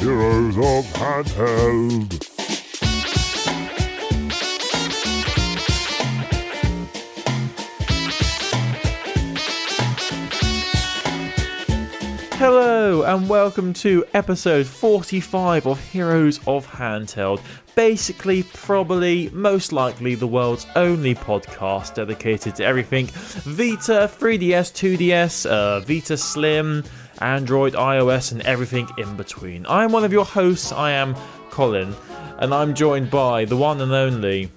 Heroes of Handheld. Hello and welcome to episode 45 of Heroes of Handheld. Basically, probably, most likely, the world's only podcast dedicated to everything Vita, 3DS, 2DS, uh, Vita Slim, Android, iOS, and everything in between. I am one of your hosts, I am Colin, and I'm joined by the one and only,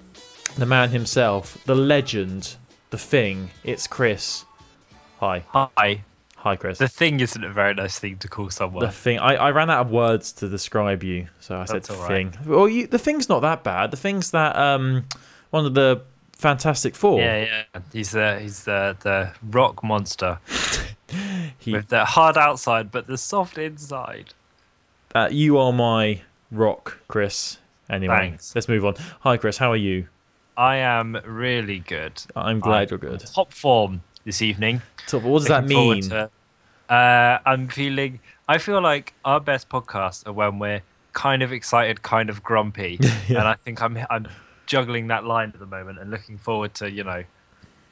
the man himself, the legend, the thing. It's Chris. Hi. Hi. Hi, Chris. The thing isn't a very nice thing to call someone. The thing. I, I ran out of words to describe you, so I That's said thing. Well, you, the thing's not that bad. The thing's that um one of the Fantastic Four. yeah, yeah. He's uh, he's uh, the rock monster He, with the hard outside but the soft inside. uh, you are my rock, Chris. Anyway, Thanks. let's move on. Hi, Chris. How are you? I am really good. I'm glad I'm you're good. Top form this evening. So, what does that Looking forward mean? to- uh, I'm feeling. I feel like our best podcasts are when we're kind of excited, kind of grumpy, Yeah. and I think I'm I'm juggling that line at the moment and looking forward to you know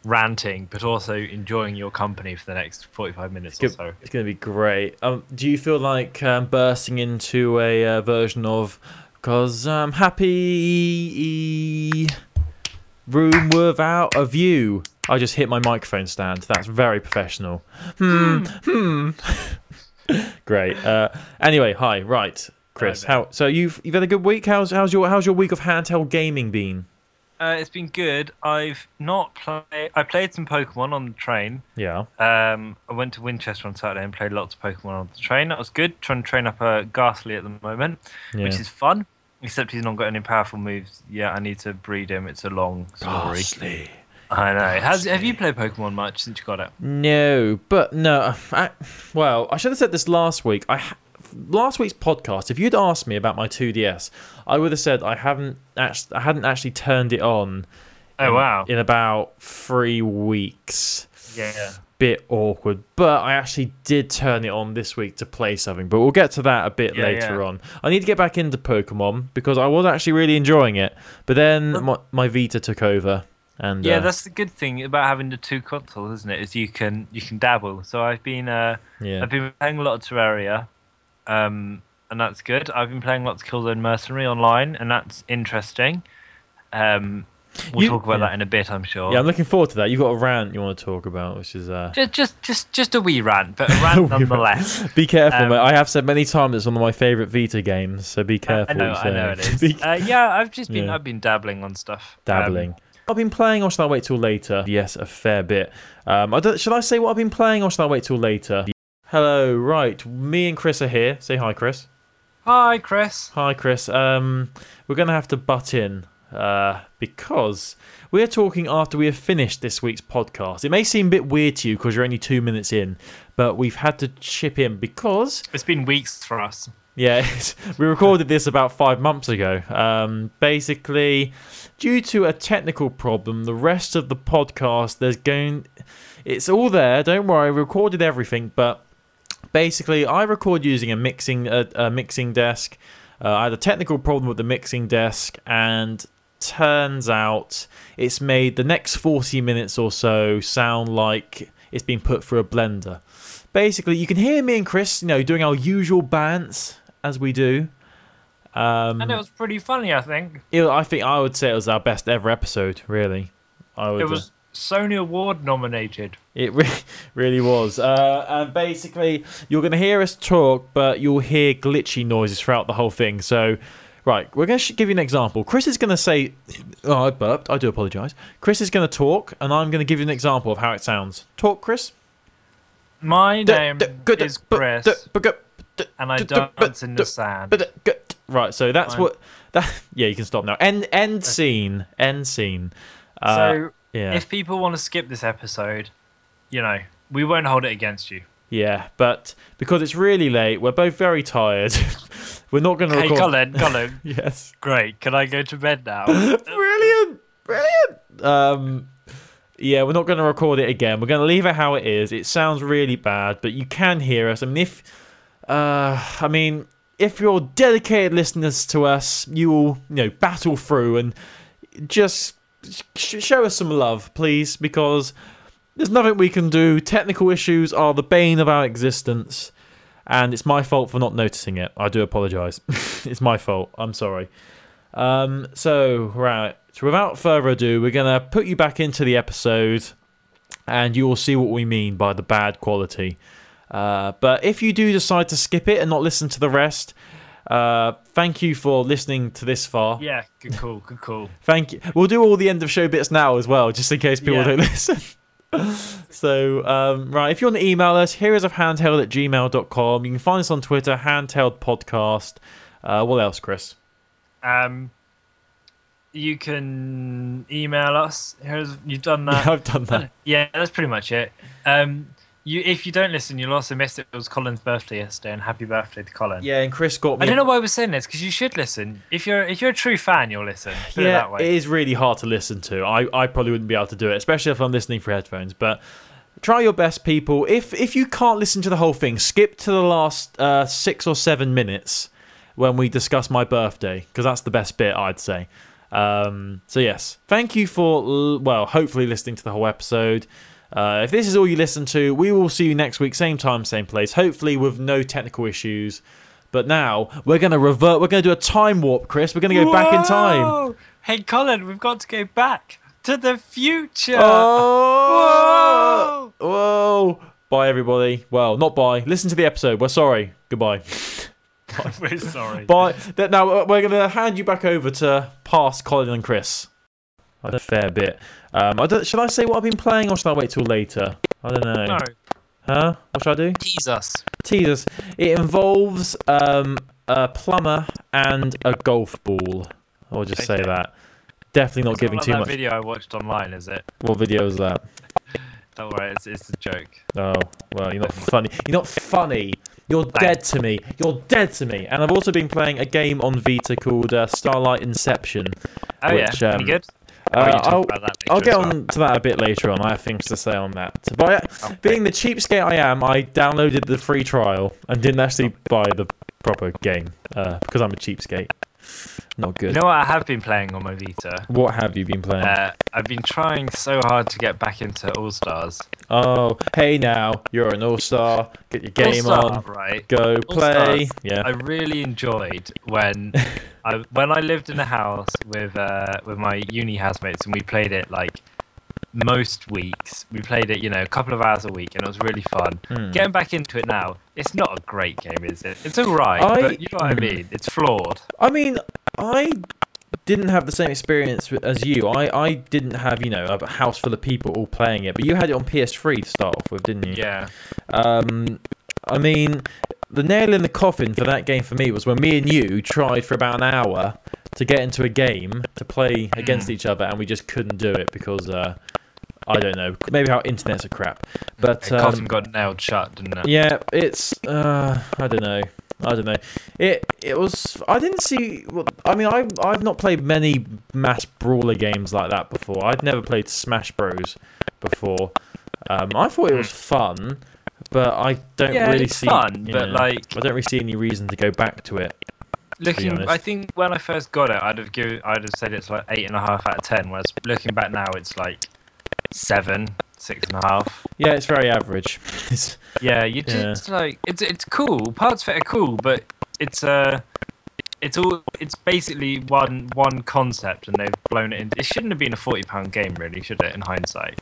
ranting, but also enjoying your company for the next 45 minutes or It's so. It's going to be great. Um, do you feel like um, bursting into a uh, version of "Cause I'm happy"? Room without a view. I just hit my microphone stand. That's very professional. Hmm. Hmm. Great. Uh, anyway, hi. Right, Chris. How? So you've you've had a good week. How's how's your how's your week of handheld gaming been? Uh, it's been good. I've not played. I played some Pokemon on the train. Yeah. Um, I went to Winchester on Saturday and played lots of Pokemon on the train. That was good. Trying to train up a Gastly at the moment, Yeah. which is fun. Except he's not got any powerful moves Yeah, I need to breed him. It's a long story. Gastly. I know. Has, have you played Pokemon much since you got it? No, but no. I, well, I should have said this last week. I last week's podcast. If you'd asked me about my 2DS, I would have said I haven't actually, I hadn't actually turned it on. Oh in, wow. In about three weeks. Yeah. Bit awkward, but I actually did turn it on this week to play something. But we'll get to that a bit Yeah, later yeah. on. I need to get back into Pokemon because I was actually really enjoying it, but then my, my Vita took over. And Yeah, uh, that's the good thing about having the two consoles, isn't it? Is you can you can dabble. So I've been uh, yeah. I've been playing a lot of Terraria, um, and that's good. I've been playing lots of Killzone Mercenary online, and that's interesting. Um, we'll You- talk about yeah. that in a bit, I'm sure. Yeah, I'm looking forward to that. You've got a rant you want to talk about, which is uh, just, just, just, just a wee rant, but a rant nonetheless. Be careful, Um, mate. I have said many times it's one of my favourite Vita games, so be careful. I know, I know it is. Be Uh, yeah, I've just been, Yeah. I've been dabbling on stuff. Um, dabbling. I've been playing, or shall I wait till later? Yes, a fair bit. Um, I don't, I say what I've been playing, or shall I wait till later? Hello, right. Me and Chris are here. Say hi, Chris. Hi, Chris. Hi, Chris. Um, we're going to have to butt in uh, because we're talking after we have finished this week's podcast. It may seem a bit weird to you because you're only two minutes in, but we've had to chip in because It's been weeks for us. Yeah, we recorded this about five months ago. Um, basically, due to a technical problem, the rest of the podcast there's going, it's all there. Don't worry, we recorded everything, but basically, I record using a mixing a, a mixing desk. Uh, I had a technical problem with the mixing desk, and turns out it's made the next 40 minutes or so sound like it's been put through a blender. Basically, you can hear me and Chris, you know, doing our usual bants as we do. Um, And it was pretty funny, I think. it- I think I would say it was our best ever episode. Really, I would. It uh, was Sony Award nominated. It re- really was. Uh, and basically, you're going to hear us talk, but you'll hear glitchy noises throughout the whole thing. So, right, we're going to sh- give you an example. Chris is going to say, Oh, I burped. I do apologize. Chris is going to talk, and I'm going to give you an example of how it sounds. Talk, Chris. My name is Chris, and I dance in the sand. Right, so that's what. That yeah, you can stop now. End end scene. End scene. Uh, So, yeah, if people want to skip this episode, you know, we won't hold it against you. yeah, but because it's really late, we're both very tired. we're not going to Hey, record. Colin, Colin, Yes. great. Can I go to bed now? brilliant, brilliant. Um, yeah, we're not going to record it again. We're going to leave it how it is. It sounds really bad, but you can hear us. I mean, if, uh, I mean, if you're dedicated listeners to us, you will you know battle through and just show us some love, please, because there's nothing we can do. Technical issues are the bane of our existence, and it's my fault for not noticing it. I do apologise. it's my fault. I'm sorry. Um, so right, so without further ado, we're gonna put you back into the episode, and you will see what we mean by the bad quality. Uh, but if you do decide to skip it and not listen to the rest, uh, thank you for listening to this far. Yeah, good call, good call. Thank you. We'll do all the end of show bits now as well, just in case people Yeah. don't listen. so, um, right, if you want to email us, heroes of handheld at gmail.com. You can find us on Twitter, handheld podcast. Uh, what else, Chris? Um, you can email us. Here's you've done that. yeah, I've done that. Yeah, that's pretty much it. Um, you if you don't listen, you'll also miss it. It was Colin's birthday yesterday, and happy birthday to Colin. Yeah, and Chris got me. I don't know why we're saying this because you should listen. If you're if you're a true fan, you'll listen. Put it yeah, it way. is really hard to listen to. I, I probably wouldn't be able to do it, especially if I'm listening through headphones. But try your best, people. If if you can't listen to the whole thing, skip to the last uh, six or seven minutes when we discuss my birthday, because that's the best bit, I'd say. Um, so yes, thank you for l- well, hopefully listening to the whole episode. Uh, if this is all you listen to, we will see you next week, same time, same place. Hopefully with no technical issues. But now we're gonna revert. We're gonna do a time warp, Chris. We're gonna go back in time. Hey, Colin, we've got to go back to the future. Oh! Whoa! Bye, everybody. Well, not bye. Listen to the episode. We're sorry. Goodbye. We're sorry. Bye. Now uh, we're gonna hand you back over to past Colin and Chris. I had a fair bit. Um, I don't, should I say what I've been playing, or should I wait till later? I don't know. No, Huh? What should I do? tease us. Teasers. It involves um, a plumber and a golf ball. I'll just say that. Definitely not It's giving like too that much. video I watched online, is it? What video is that? Don't worry, it's, it's a joke. Oh, well, you're not funny. You're not funny. You're dead to me. You're dead to me. And I've also been playing a game on Vita called uh, Starlight Inception. Oh Which, yeah, um, any good? Uh, I'll, I'll get well. on to that a bit later on. I have things to say on that. But Okay. being the cheapskate I am, I downloaded the free trial and didn't actually buy the proper game uh, because I'm a cheapskate. Not good. You know what I have been playing on my Vita? what have you been playing? Uh, I've been trying so hard to get back into All Stars. oh, hey now, you're an all-star. Get your game All-Star, on. right? Go play. Yeah. I really enjoyed when I when I lived in a house with uh, with my uni housemates and we played it like most weeks. We played it, you know, a couple of hours a week, and it was really fun. Hmm. Getting back into it now, it's not a great game, is it? It's all right, I- but you know what I mean. It's flawed. I mean, I didn't have the same experience as you. I, I didn't have, you know, a house full of people all playing it, but you had it on PS3 to start off with, didn't you? Yeah. Um, I mean, the nail in the coffin for that game for me was when me and you tried for about an hour to get into a game to play against Mm. each other, and we just couldn't do it because uh, I don't know, maybe our internet's are crap. But The coffin um, got nailed shut, didn't it? yeah, it's uh, I don't know. I don't know. It it was. I didn't see. Well, I mean, I I've not played many mass brawler games like that before. I'd never played Smash Bros. before. Um, I thought it was fun, but I don't Yeah, really see. fun, but, know, like- I don't really see any reason to go back to it. Looking. I think when I first got it, I'd have given, I'd have said it's like eight and a half out of ten. Whereas looking back now, it's like seven, six and a half. Yeah, it's very average. It's, Yeah, you Yeah. just like it's it's cool. Parts of it are cool, but it's uh it's all it's basically one one concept, and they've blown it in. It shouldn't have been a forty pound game, really, should it? In hindsight,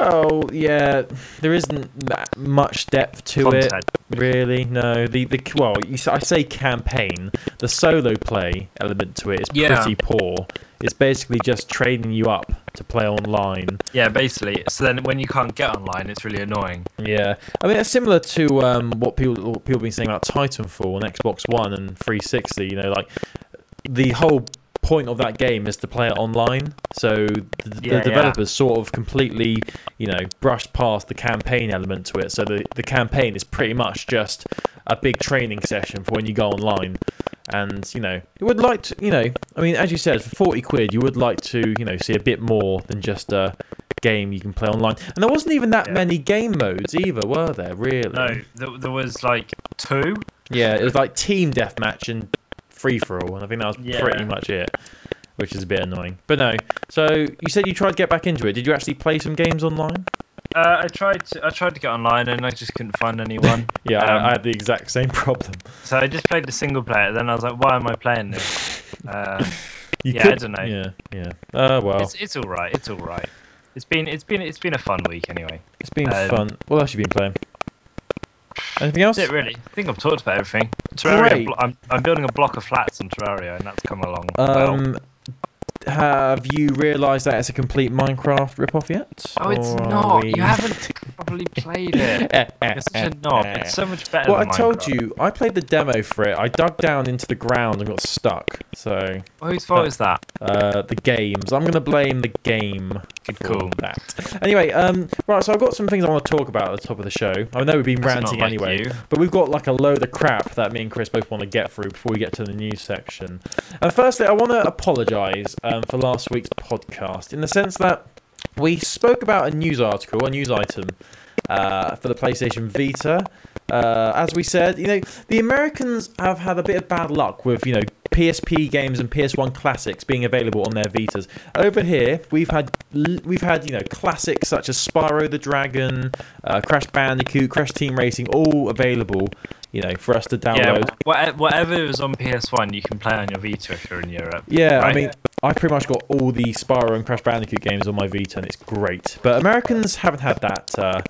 well, yeah, there isn't that much depth to it. Really, no. The the well, you, I say campaign. The solo play element to it is Yeah. pretty poor. It's basically just training you up to play online. Yeah, basically. So then, when you can't get online, it's really annoying. Yeah, I mean it's similar to um, what people what people have been saying about Titanfall on Xbox One and 360. You know, like the whole point of that game is to play it online. So the, the Yeah, yeah. developers sort of completely, you know, brushed past the campaign element to it. So the the campaign is pretty much just a big training session for when you go online. And you know, you would like to, you know, I mean, as you said, for forty quid, you would like to, you know, see a bit more than just a game you can play online. And there wasn't even that Yeah. many game modes either, were there? Really? No, there, there was like two. Yeah, it was like team deathmatch and free for all, and I think that was Yeah. pretty much it, which is a bit annoying. But no, so you said you tried to get back into it. Did you actually play some games online? Uh, I tried to I tried to get online and I just couldn't find anyone. Yeah, Um, I, I had the exact same problem. so I just played the single player. Then I was like, why am I playing this? Uh, You yeah, I don't know. Yeah, yeah. Uh, well, it's it's all right. It's all right. It's been it's been it's been a fun week anyway. it's been um, fun. What else have you been playing? Anything else? That's it really. I think I've talked about everything. Terraria. Blo- I'm I'm building a block of flats on Terraria, and that's come along. well. Um, have you realised that it's a complete Minecraft rip-off yet? Oh, it's not. we- You haven't properly played it. You're such a knob. It's so much better. Well, I than told Minecraft. you, I played the demo for it. I dug down into the ground and got stuck. So, Whose fault is that? uh, the games. I'm going to blame the game Cool. that. Anyway, um, right, so I've got some things I want to talk about at the top of the show. I know we've been That's ranting like anyway, you. but we've got like a load of crap that me and Chris both want to get through before we get to the news section. And firstly, I want to apologise um, for last week's podcast in the sense that we spoke about a news article, a news item uh, for the PlayStation Vita. Uh, as we said, you know, the Americans have had a bit of bad luck with, you know, PSP games and PS1 classics being available on their Vitas. Over here, we've had we've had you know classics such as Spyro the Dragon, uh, Crash Bandicoot, Crash Team Racing, all available, you know, for us to download. wha- whatever is on PS1, you can play on your Vita if you're in Europe. Yeah, I mean, I pretty much got all the Spyro and Crash Bandicoot games on my Vita, and it's great. But Americans haven't had that, uh,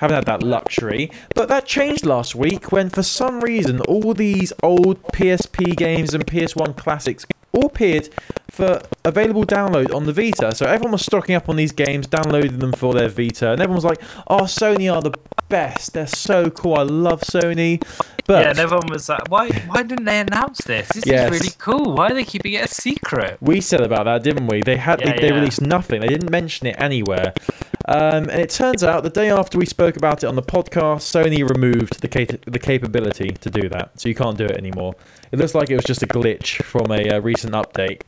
haven't had that luxury. But that changed last week when, for some reason, all these old PSP games and PS1 classics all appeared for available download on the Vita. So everyone was stocking up on these games, downloading them for their Vita, and everyone was like, "Oh, Sony are the best. They're so cool. I love Sony." But yeah, and everyone was like, "Why? Why didn't they announce this? This Yes. is really cool. Why are they keeping it a secret?" We said about that, didn't we? They had Yeah, they, they released nothing. They didn't mention it anywhere. Um, and it turns out the day after we spoke about it on the podcast, Sony removed the cap- the capability to do that, so you can't do it anymore. It looks like it was just a glitch from a uh, recent update.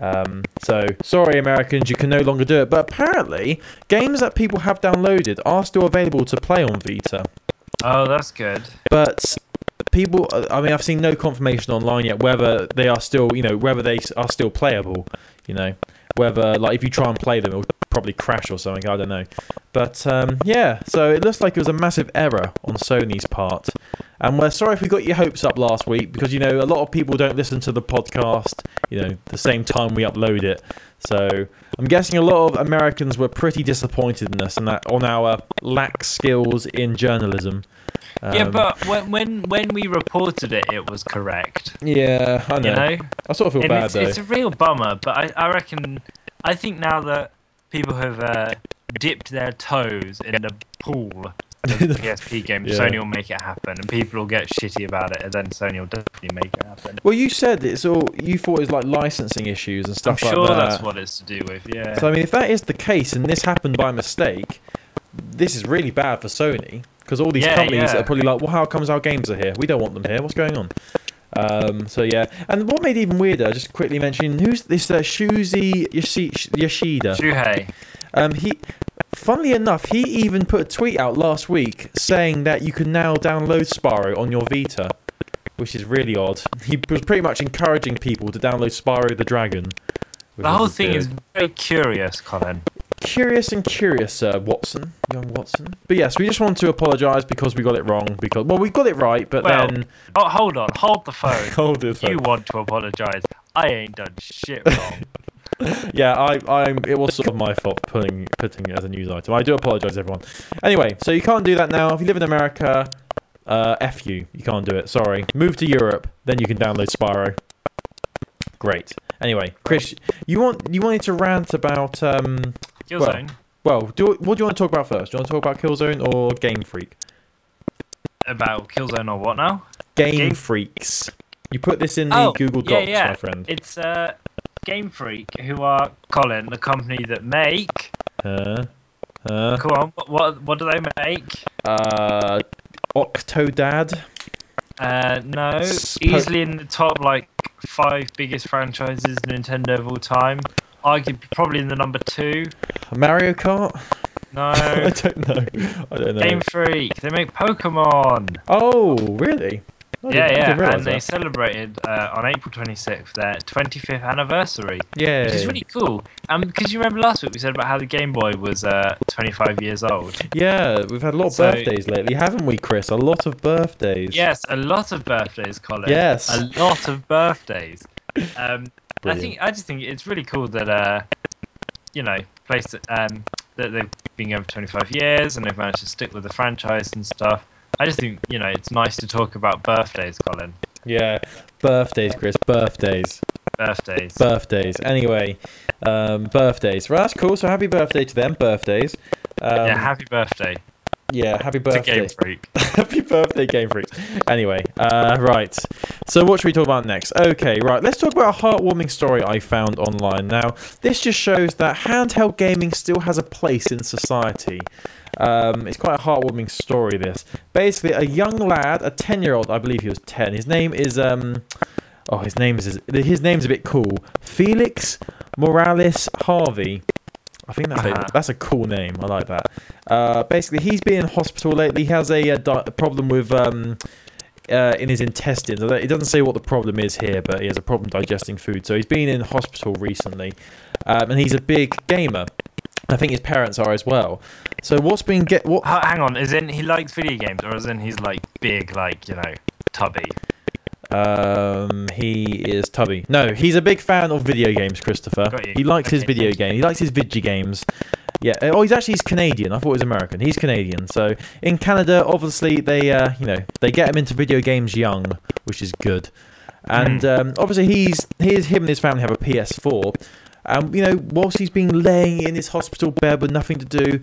Um, so sorry, Americans, you can no longer do it. But apparently, games that people have downloaded are still available to play on Vita. Oh, that's good. But people, I mean, I've seen no confirmation online yet whether they are still, you know, whether they are still playable. You know, whether like if you try and play them, it'll probably crash or something. I don't know. But um, yeah, so it looks like it was a massive error on Sony's part. And we're sorry if we got your hopes up last week because you know a lot of people don't listen to the podcast, you know, the same time we upload it. So I'm guessing a lot of Americans were pretty disappointed in us and that on our lack skills in journalism. yeah, Um, but when, when when we reported it, it was correct. yeah, I know. You know, I sort of feel and bad it's, though. it's a real bummer. But I, I reckon, I think now that people have uh, dipped their toes in the pool of PSP games, Yeah. Sony will make it happen, and people will get shitty about it, and then Sony will definitely make it happen. Well, you said it's all. You thought it was like licensing issues and stuff I'm stuff sure like that. that's what it's to do with. Yeah. So I mean, if that is the case and this happened by mistake, this is really bad for Sony because all these Yeah, companies yeah. are probably like, "Well, how comes our games are here? We don't want them here. What's going on?" Um, so yeah, and what made it even weirder, just quickly mentioning, who's this uh, Shuzi Yoshi- Yoshida? Shuhei. Um, he, funnily enough, he even put a tweet out last week saying that you can now download Spyro on your Vita, which is really odd. He was pretty much encouraging people to download Spyro the Dragon. The whole thing good. is very curious, Colin. Curious and curious, uh, Watson, young Watson. But yes, we just want to apologise because we got it wrong. Because well, we got it right, but Well, then Oh, hold on, hold the phone. hold it. you want to apologise? I ain't done shit wrong. Yeah, I, I'm. It was sort of my fault putting putting it as a news item. I do apologise, everyone. Anyway, so you can't do that now. If you live in America, uh, f you. You can't do it. Sorry. Move to Europe, then you can download Spyro. Great. Anyway, Chris, you want you wanted to rant about um. Killzone. Well, do what do you want to talk about first? Do you want to talk about Killzone or Game Freak? About Killzone or what now? Game, Game- Freaks. You put this in the Oh, Google yeah, Docs, yeah. my friend. It's uh, Game Freak, who are Colin, the company that make. Uh, uh, Come on, what what, do they make? uh, Octodad. Uh, no, Spo- easily in the top like five biggest franchises Nintendo of all time. Arguably, probably in the number two. Mario Kart. I No, don't know. I don't know. Game Freak. They make Pokemon. Oh, really? I yeah, yeah, and they that. celebrated uh, on April 26th their 25th anniversary, Yeah. which is really cool. Um, because you remember last week we said about how the Game Boy was uh 25 years old. Yeah, we've had a lot of So- birthdays lately, haven't we, Chris? A lot of birthdays. Yes, a lot of birthdays, Colin. Yes. a lot of birthdays. Um, I think I just think it's really cool that uh, you know, place that um that they've been going for 25 years and they've managed to stick with the franchise and stuff. I just think you know it's nice to talk about birthdays, Colin. Yeah. Birthdays, Chris. Birthdays. Birthdays. Birthdays. Anyway, um, birthdays. Well, that's cool. So happy birthday to them. Birthdays. Um, yeah, happy birthday yeah, happy birthday. Game Freak. Happy birthday, Game Freaks. Anyway, uh, right. So, what should we talk about next? Okay, right. Let's talk about a heartwarming story I found online. Now, this just shows that handheld gaming still has a place in society. Um, it's quite a heartwarming story. This basically a young lad, a ten-year-old, I believe he was ten. His name is um, oh, his name is his name's a bit cool. Felix Morales Harvey. I think that's a, that's a cool name. I like that. Uh, basically, he's been in hospital lately. He has a, uh di- a problem with um, uh, in his intestines. It doesn't say what the problem is here, but he has a problem digesting food. So he's been in hospital recently, um, and he's a big gamer. I think his parents are as well. So what's been get what? Hang on, is in he likes video games or is in he's like big, like you know, tubby? Um, he is Tubby. No, he's a big fan of video games, Christopher. He likes his video game. He likes his video games. Yeah. Oh, he's actually he's Canadian. I thought he was American. He's Canadian. So in Canada, obviously they, uh, you know, they get him into video games young, which is good. And Hmm. um, obviously he's he's him and his family have a PS4. Um, you know, whilst he's been laying in his hospital bed with nothing to do,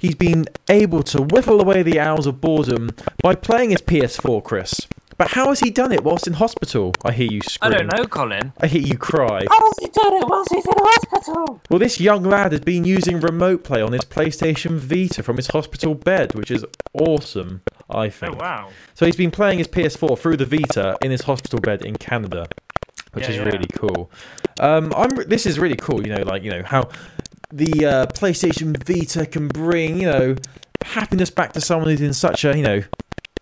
he's been able to whittle away the hours of boredom by playing his PS4, Chris. But how has he done it whilst in hospital? I hear you scream. I don't know, Colin. I hear you cry. How's he done it whilst he's in hospital? Well, this young lad has been using remote play on his PlayStation Vita from his hospital bed, which is awesome, I think. Oh wow. So he's been playing his PS4 through the Vita in his hospital bed in Canada, which Yeah, is yeah. really cool. Um, I'm. This is really cool. You know, like you know how the uh, PlayStation Vita can bring you know happiness back to someone who's in such a you know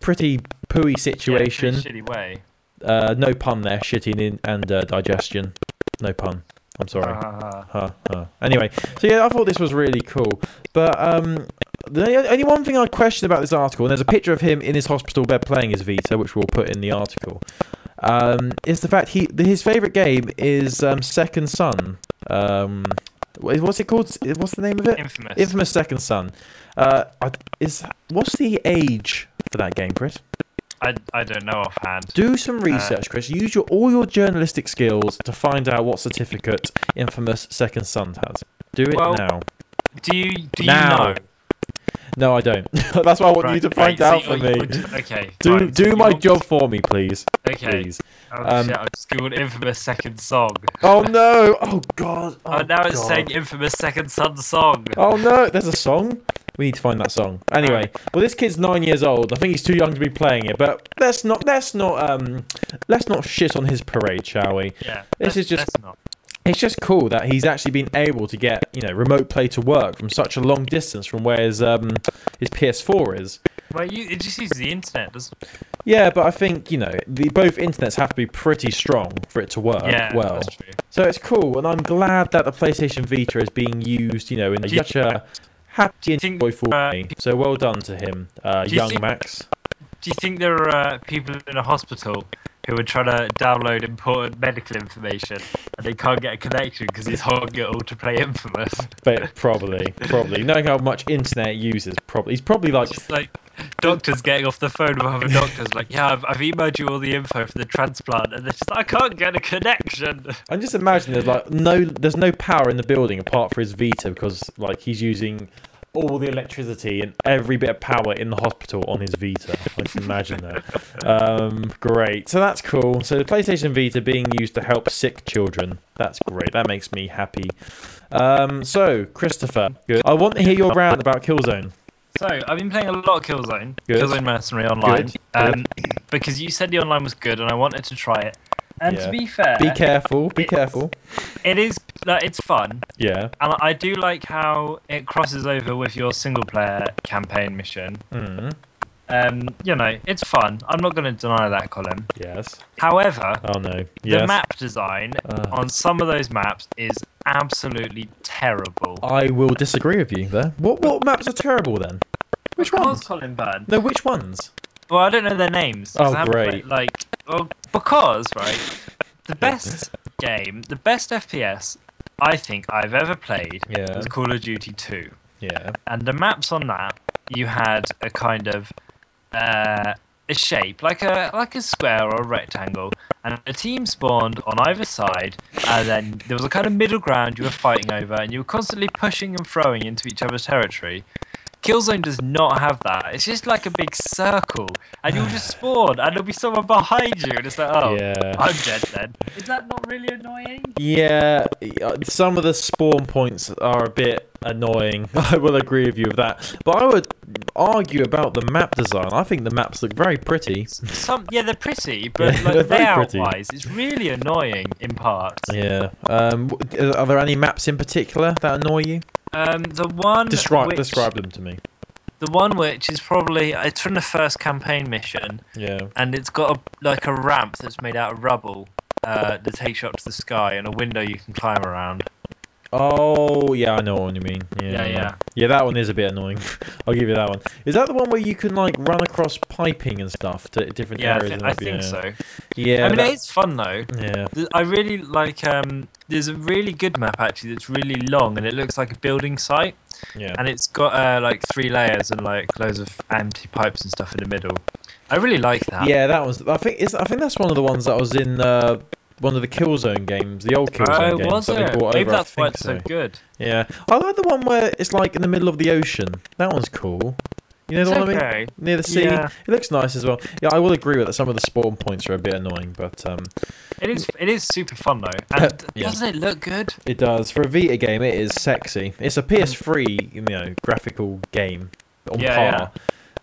pretty pooey situation. Yeah, shitty way. uh, no pun there. Shitting in and uh, digestion. No pun. I'm sorry. Uh, Huh, huh. Anyway, so yeah, I thought this was really cool. But um, the only, only one thing I question about this article, and there's a picture of him in his hospital bed playing his Vita, which we'll put in the article, um, is the fact he his favorite game is um, Second Son. Um, what's it called? What's the name of it? infamous. Infamous Second Son. Uh, is what's the age for that game, Chris? I, I don't know offhand. Do some research, Chris. Use your all your journalistic skills to find out what certificate Infamous Second Son has. Do it Well, now. Do you do you know? No, I don't. That's why I want you to find right, out so for me. would- Okay. Do fine, so do you my job for me, please. Okay. Please. Oh Um, shit! I just googled infamous second song. Oh no! Oh god! Oh, now it's saying infamous second son song. Oh no! There's a song. We need to find that song. Anyway, well, this kid's nine years old. I think he's too young to be playing it. But let's not let's not um let's not shit on his parade, shall we? Yeah. This is just-. It's just cool that he's actually been able to get you know remote play to work from such a long distance from where his um his PS4 is. Well, you it just uses the internet, doesn't? it? Yeah, but I think you know the both internets have to be pretty strong for it to work yeah. well. That's true. So it's cool, and I'm glad that the PlayStation Vita is being used, you know, in such a happy and joyful way. So well done to him, uh, you young Max. Do you think there are uh, people in a hospital who are trying to download important medical information and they can't get a connection because he's hogging it all to play Infamous? But probably, probably knowing how much internet users, probably he's probably like, Just like doctors getting off the phone with other doctors, like, yeah, I've, I've emailed you all the info for the transplant, and they're just like, I can't get a connection. I'm just imagining there's like no, there's no power in the building apart for his Vita because like he's using all the electricity and every bit of power in the hospital on his Vita. I just imagine that. Um, great. So that's cool. So the PlayStation Vita being used to help sick children. That's great. That makes me happy. Um, so Christopher, good. I want to hear your rant about Killzone. So I've been playing a lot of Killzone, Good. Killzone Mercenary online, Good, um, because you said the online was good, and I wanted to try it. And Yeah. to be fair, Be careful. Be careful. it is like it's fun, Yeah. and I do like how it crosses over with your single player campaign mission. Mm. Um, you know, it's fun. I'm not going to deny that, Colin. Yes. However, Oh no. yes. the map design Uh. on some of those maps is absolutely terrible. I will disagree with you there. What what maps are terrible then? Which ones? Colin Byrne. No, which ones? Well, I don't know their names. Oh, great. played- like, well, because right, the best game, the best FPS I think I've ever played Yeah. was Call of Duty 2, Yeah. and the maps on that you had a kind of uh, a shape like a like a square or a rectangle, and a team spawned on either side, and then there was a kind of middle ground you were fighting over, and you were constantly pushing and throwing into each other's territory. Killzone does not have that. It's just like a big circle, and you'll just spawn, and there'll be someone behind you, and it's like, oh, Yeah. I'm dead then. Is that not really annoying? Yeah, uh, some of the spawn points are a bit annoying. I will agree with you with that. But I would argue about the map design. I think the maps look very pretty. Some, yeah, they're pretty, but Yeah, like very layout-wise, it's really annoying in parts. Yeah. Um, are there any maps in particular that annoy you? Um, the one Describe which, describe them to me. the one which is probably it's from the first campaign mission, Yeah. and it's got a, like a ramp that's made out of rubble uh, that takes you up to the sky, and a window you can climb around. Oh, yeah, I know what you mean. Yeah, Yeah, yeah. Yeah, that one is a bit annoying. I'll give you that one. Is that the one where you can like run across piping and stuff to different Yeah, I, areas? thi- and I think so. Yeah. I mean, that- it's fun though. yeah. I really like. Um, there's a really good map actually that's really long, and it looks like a building site, Yeah. and it's got uh, like three layers and like loads of empty pipes and stuff in the middle. I really like that. Yeah, that was. I think is. I think that's one of the ones that was in uh, one of the Killzone games, the old Killzone Oh, games was that they it? brought Maybe over. I that's why it's so good. Yeah, I like the one where it's like in the middle of the ocean. That one's cool. You know the It's one I mean? Near the sea. Yeah. It looks nice as well. Yeah, I will agree with that. Some of the spawn points are a bit annoying, but um, It is. It is super fun though, and Yeah. doesn't it look good? it does for a Vita game. It is sexy. It's a PS3, you know, graphical game on Yeah, par.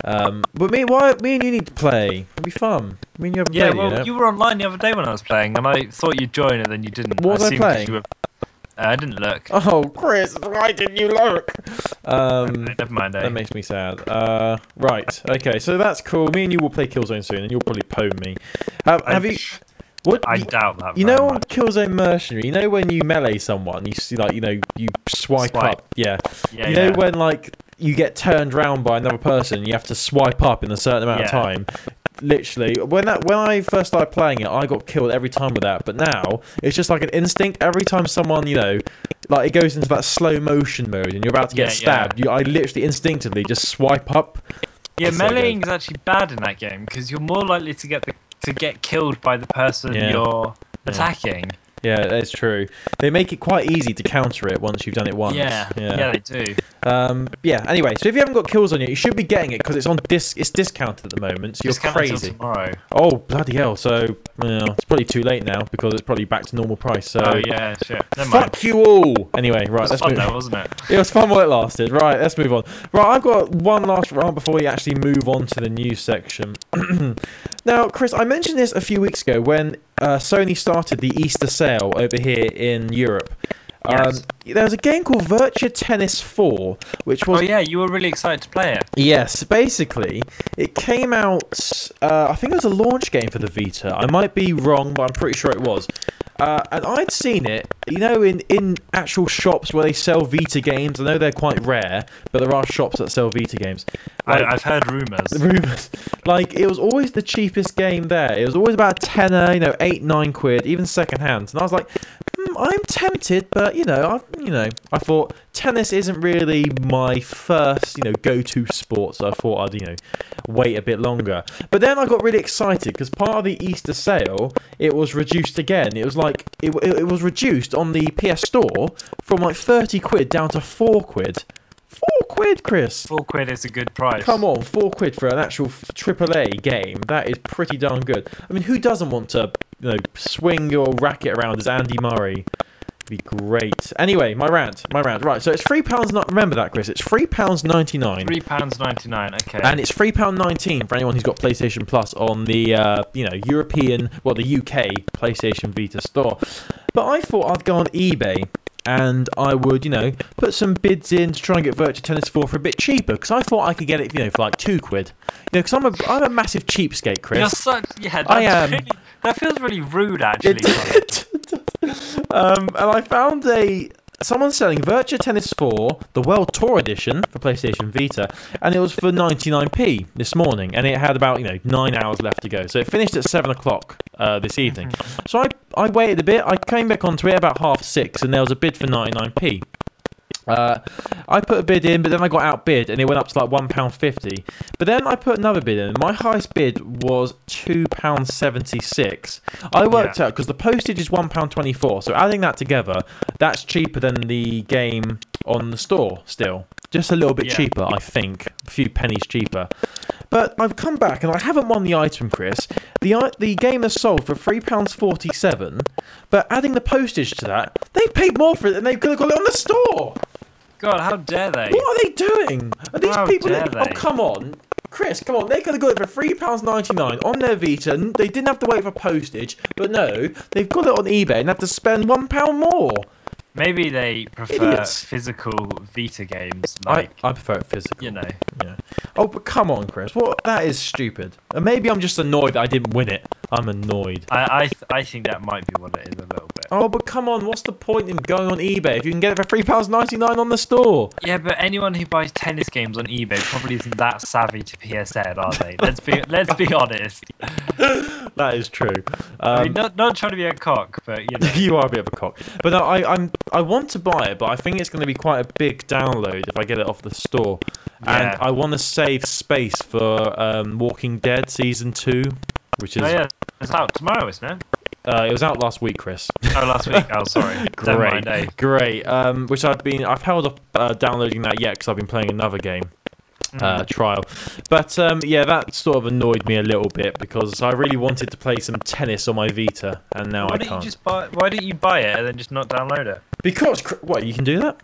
Um, but me, why? Me and you need to play. It'll be fun. Me and you haven't Yeah. played Well, yet. you were online the other day when I was playing, and I thought you'd join, and then you didn't. What was I 'cause playing? You were, uh, I didn't look. Oh, Chris, why didn't you look? Um, Never mind. Eh? that makes me sad. Uh, right, okay, so that's cool. Me and you will play Killzone soon, and you'll probably pwn me. Have, I- have you? What? I you, doubt that. you know on much. Killzone Mercenary, you know when you melee someone, you see like you know you swipe, Swipe. up. Yeah. Yeah. you yeah. know when like you get turned round by another person, you have to swipe up in a certain amount of time. Literally, when that when I first started playing it, I got killed every time with that. But now it's just like an instinct. Every time someone, you know, like it goes into that slow motion mode, and you're about to get Yeah, yeah. stabbed, you I literally instinctively just swipe up. Yeah, so meleeing is actually bad in that game because you're more likely to get the to get killed by the person Yeah. you're Yeah. attacking. Yeah, that's true. They make it quite easy to counter it once you've done it once. Yeah, yeah, they do. Um, yeah. Anyway, so if you haven't got Killzone yet, you should be getting it because it's on disc. It's discounted at the moment, so you're Discount until crazy. tomorrow. Oh bloody hell! So well, it's probably too late now because it's probably back to normal price. So oh yeah, shit. Never mind. fuck you all. Anyway, right. It was let's fun move. though, wasn't it? It was fun while it lasted. Right, let's move on. Right, I've got one last round before we actually move on to the news section. now, Chris, I mentioned this a few weeks ago when uh, Sony started the Easter sale over here in Europe. Yes. Um, there was a game called Virtua Tennis 4, which was Oh yeah, you were really excited to play it. Yes, basically, it came out. Uh, I think it was a launch game for the Vita. I might be wrong, but I'm pretty sure it was. Uh, and I'd seen it, you know, in, in actual shops where they sell Vita games. I know they're quite rare, but there are shops that sell Vita games. Like, I, I've heard rumours. rumours. Like, it was always the cheapest game there. It was always about a tenner, you know, eight, nine quid, even second hand. And I was like, I'm tempted, but, you know, I, you know, I thought tennis isn't really my first, you know, go-to sport. So I thought I'd, you know, wait a bit longer. But then I got really excited because part of the Easter sale, it was reduced again. It was like, it, it, it was reduced on the PS Store from like 30 quid down to 4 quid. 4 quid, Chris. Four quid is a good price. Come on, four quid for an actual AAA game. That is pretty darn good. I mean, who doesn't want to, you know, swing your racket around as Andy Murray? Be great. Anyway, my rant, my rant. Right, so it's three pounds. Not remember that, Chris. It's three pounds ninety nine, Three pounds ninety nine. Okay. and it's three pound nineteen for anyone who's got PlayStation Plus on the, uh, you know, European, well, the UK PlayStation Vita store. But I thought I'd go on eBay and I would, you know, put some bids in to try and get Virtua Tennis 4 for a bit cheaper because I thought I could get it, you know, for like two quid. You know, because I'm a I'm a massive cheapskate, Chris. You're such yeah. That's I am. Really, that feels really rude, actually. It- um, and I found a someone selling Virtua Tennis 4, the World Tour Edition for PlayStation Vita, and it was for 99p this morning, and it had about you know nine hours left to go. So it finished at seven o'clock uh, this evening. So I I waited a bit. I came back onto it about half six, and there was a bid for 99p. Uh, I put a bid in, but then I got outbid, and it went up to like one pound fifty. But then I put another bid in. My highest bid was two pound seventy six. I worked Yeah. out because the postage is one pound twenty four. So adding that together, that's cheaper than the game on the store. Still, just a little bit Yeah. cheaper, I think. A few pennies cheaper. But I've come back and I haven't won the item, Chris. The the game has sold for three pounds forty seven. But adding the postage to that, they paid more for it than they could have got it on the store. God, how dare they? What are they doing? Are these How people? dare Oh, come on, Chris, come on. They could have got it for three pounds ninety nine on their Vita. and They didn't have to wait for postage, but no, they've got it on eBay and have to spend one pound more. Maybe they prefer Idiots. physical Vita games, like I, I prefer it physical. you know. Yeah. Oh, but come on, Chris. What? That is stupid. And maybe I'm just annoyed that I didn't win it. I'm annoyed. I I, th- I think that might be what it is a little bit. Oh, but come on. What's the point in going on eBay if you can get it for three pounds ninety nine on the store? Yeah, but anyone who buys tennis games on eBay probably isn't that savvy to PSN, are they? Let's be let's be honest. That is true. I mean, Um, not not trying to be a cock, but you know. you are a bit of a cock. But no, I, I'm I want to buy it, but I think it's going to be quite a big download if I get it off the store. And I want to save space for um, Walking Dead season two, which is Oh yeah, it's out tomorrow, isn't it? uh, it was out last week, Chris. Oh, last week. Oh, sorry. Great, mind, eh? great. Um, which I've been I've held up uh, downloading that yet because I've been playing another game. Uh, Mm. trial, but um, yeah, that sort of annoyed me a little bit because I really wanted to play some tennis on my Vita, and now Why I don't you can't. just buy? Why don't you buy it and then just not download it? Because what you can do that?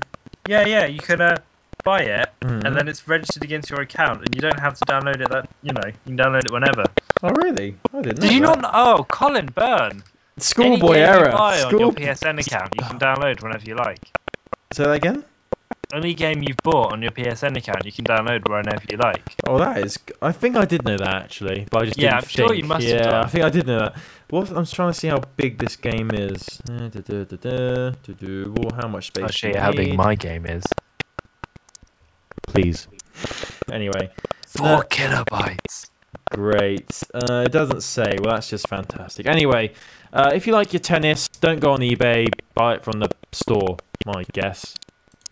Yeah, yeah. You can uh, buy it Mhm. and then it's registered against your account, and you don't have to download it. That you know, you can download it whenever. Oh really? I didn't. Did know you that. not? Oh, Colin Byrne. Schoolboy Any game error. You buy on School... your PSN account, you can download whenever you like. Say that again. Any game you've bought on your PSN account, you can download whenever you like. Oh, that is. I think I did know that actually, but I just Yeah, didn't I'm sure think. you must have Yeah, done. I think I did know that. What I'm trying to see how big this game is. Uh, da, da, da, da, da, da. Well, how much space? I'll do show you you how big my game is. Please. Anyway, Four kilobytes. Great. Uh, it doesn't say. Well, that's just fantastic. Anyway, uh, if you like your tennis, don't go on eBay. Buy it from the store. My guess.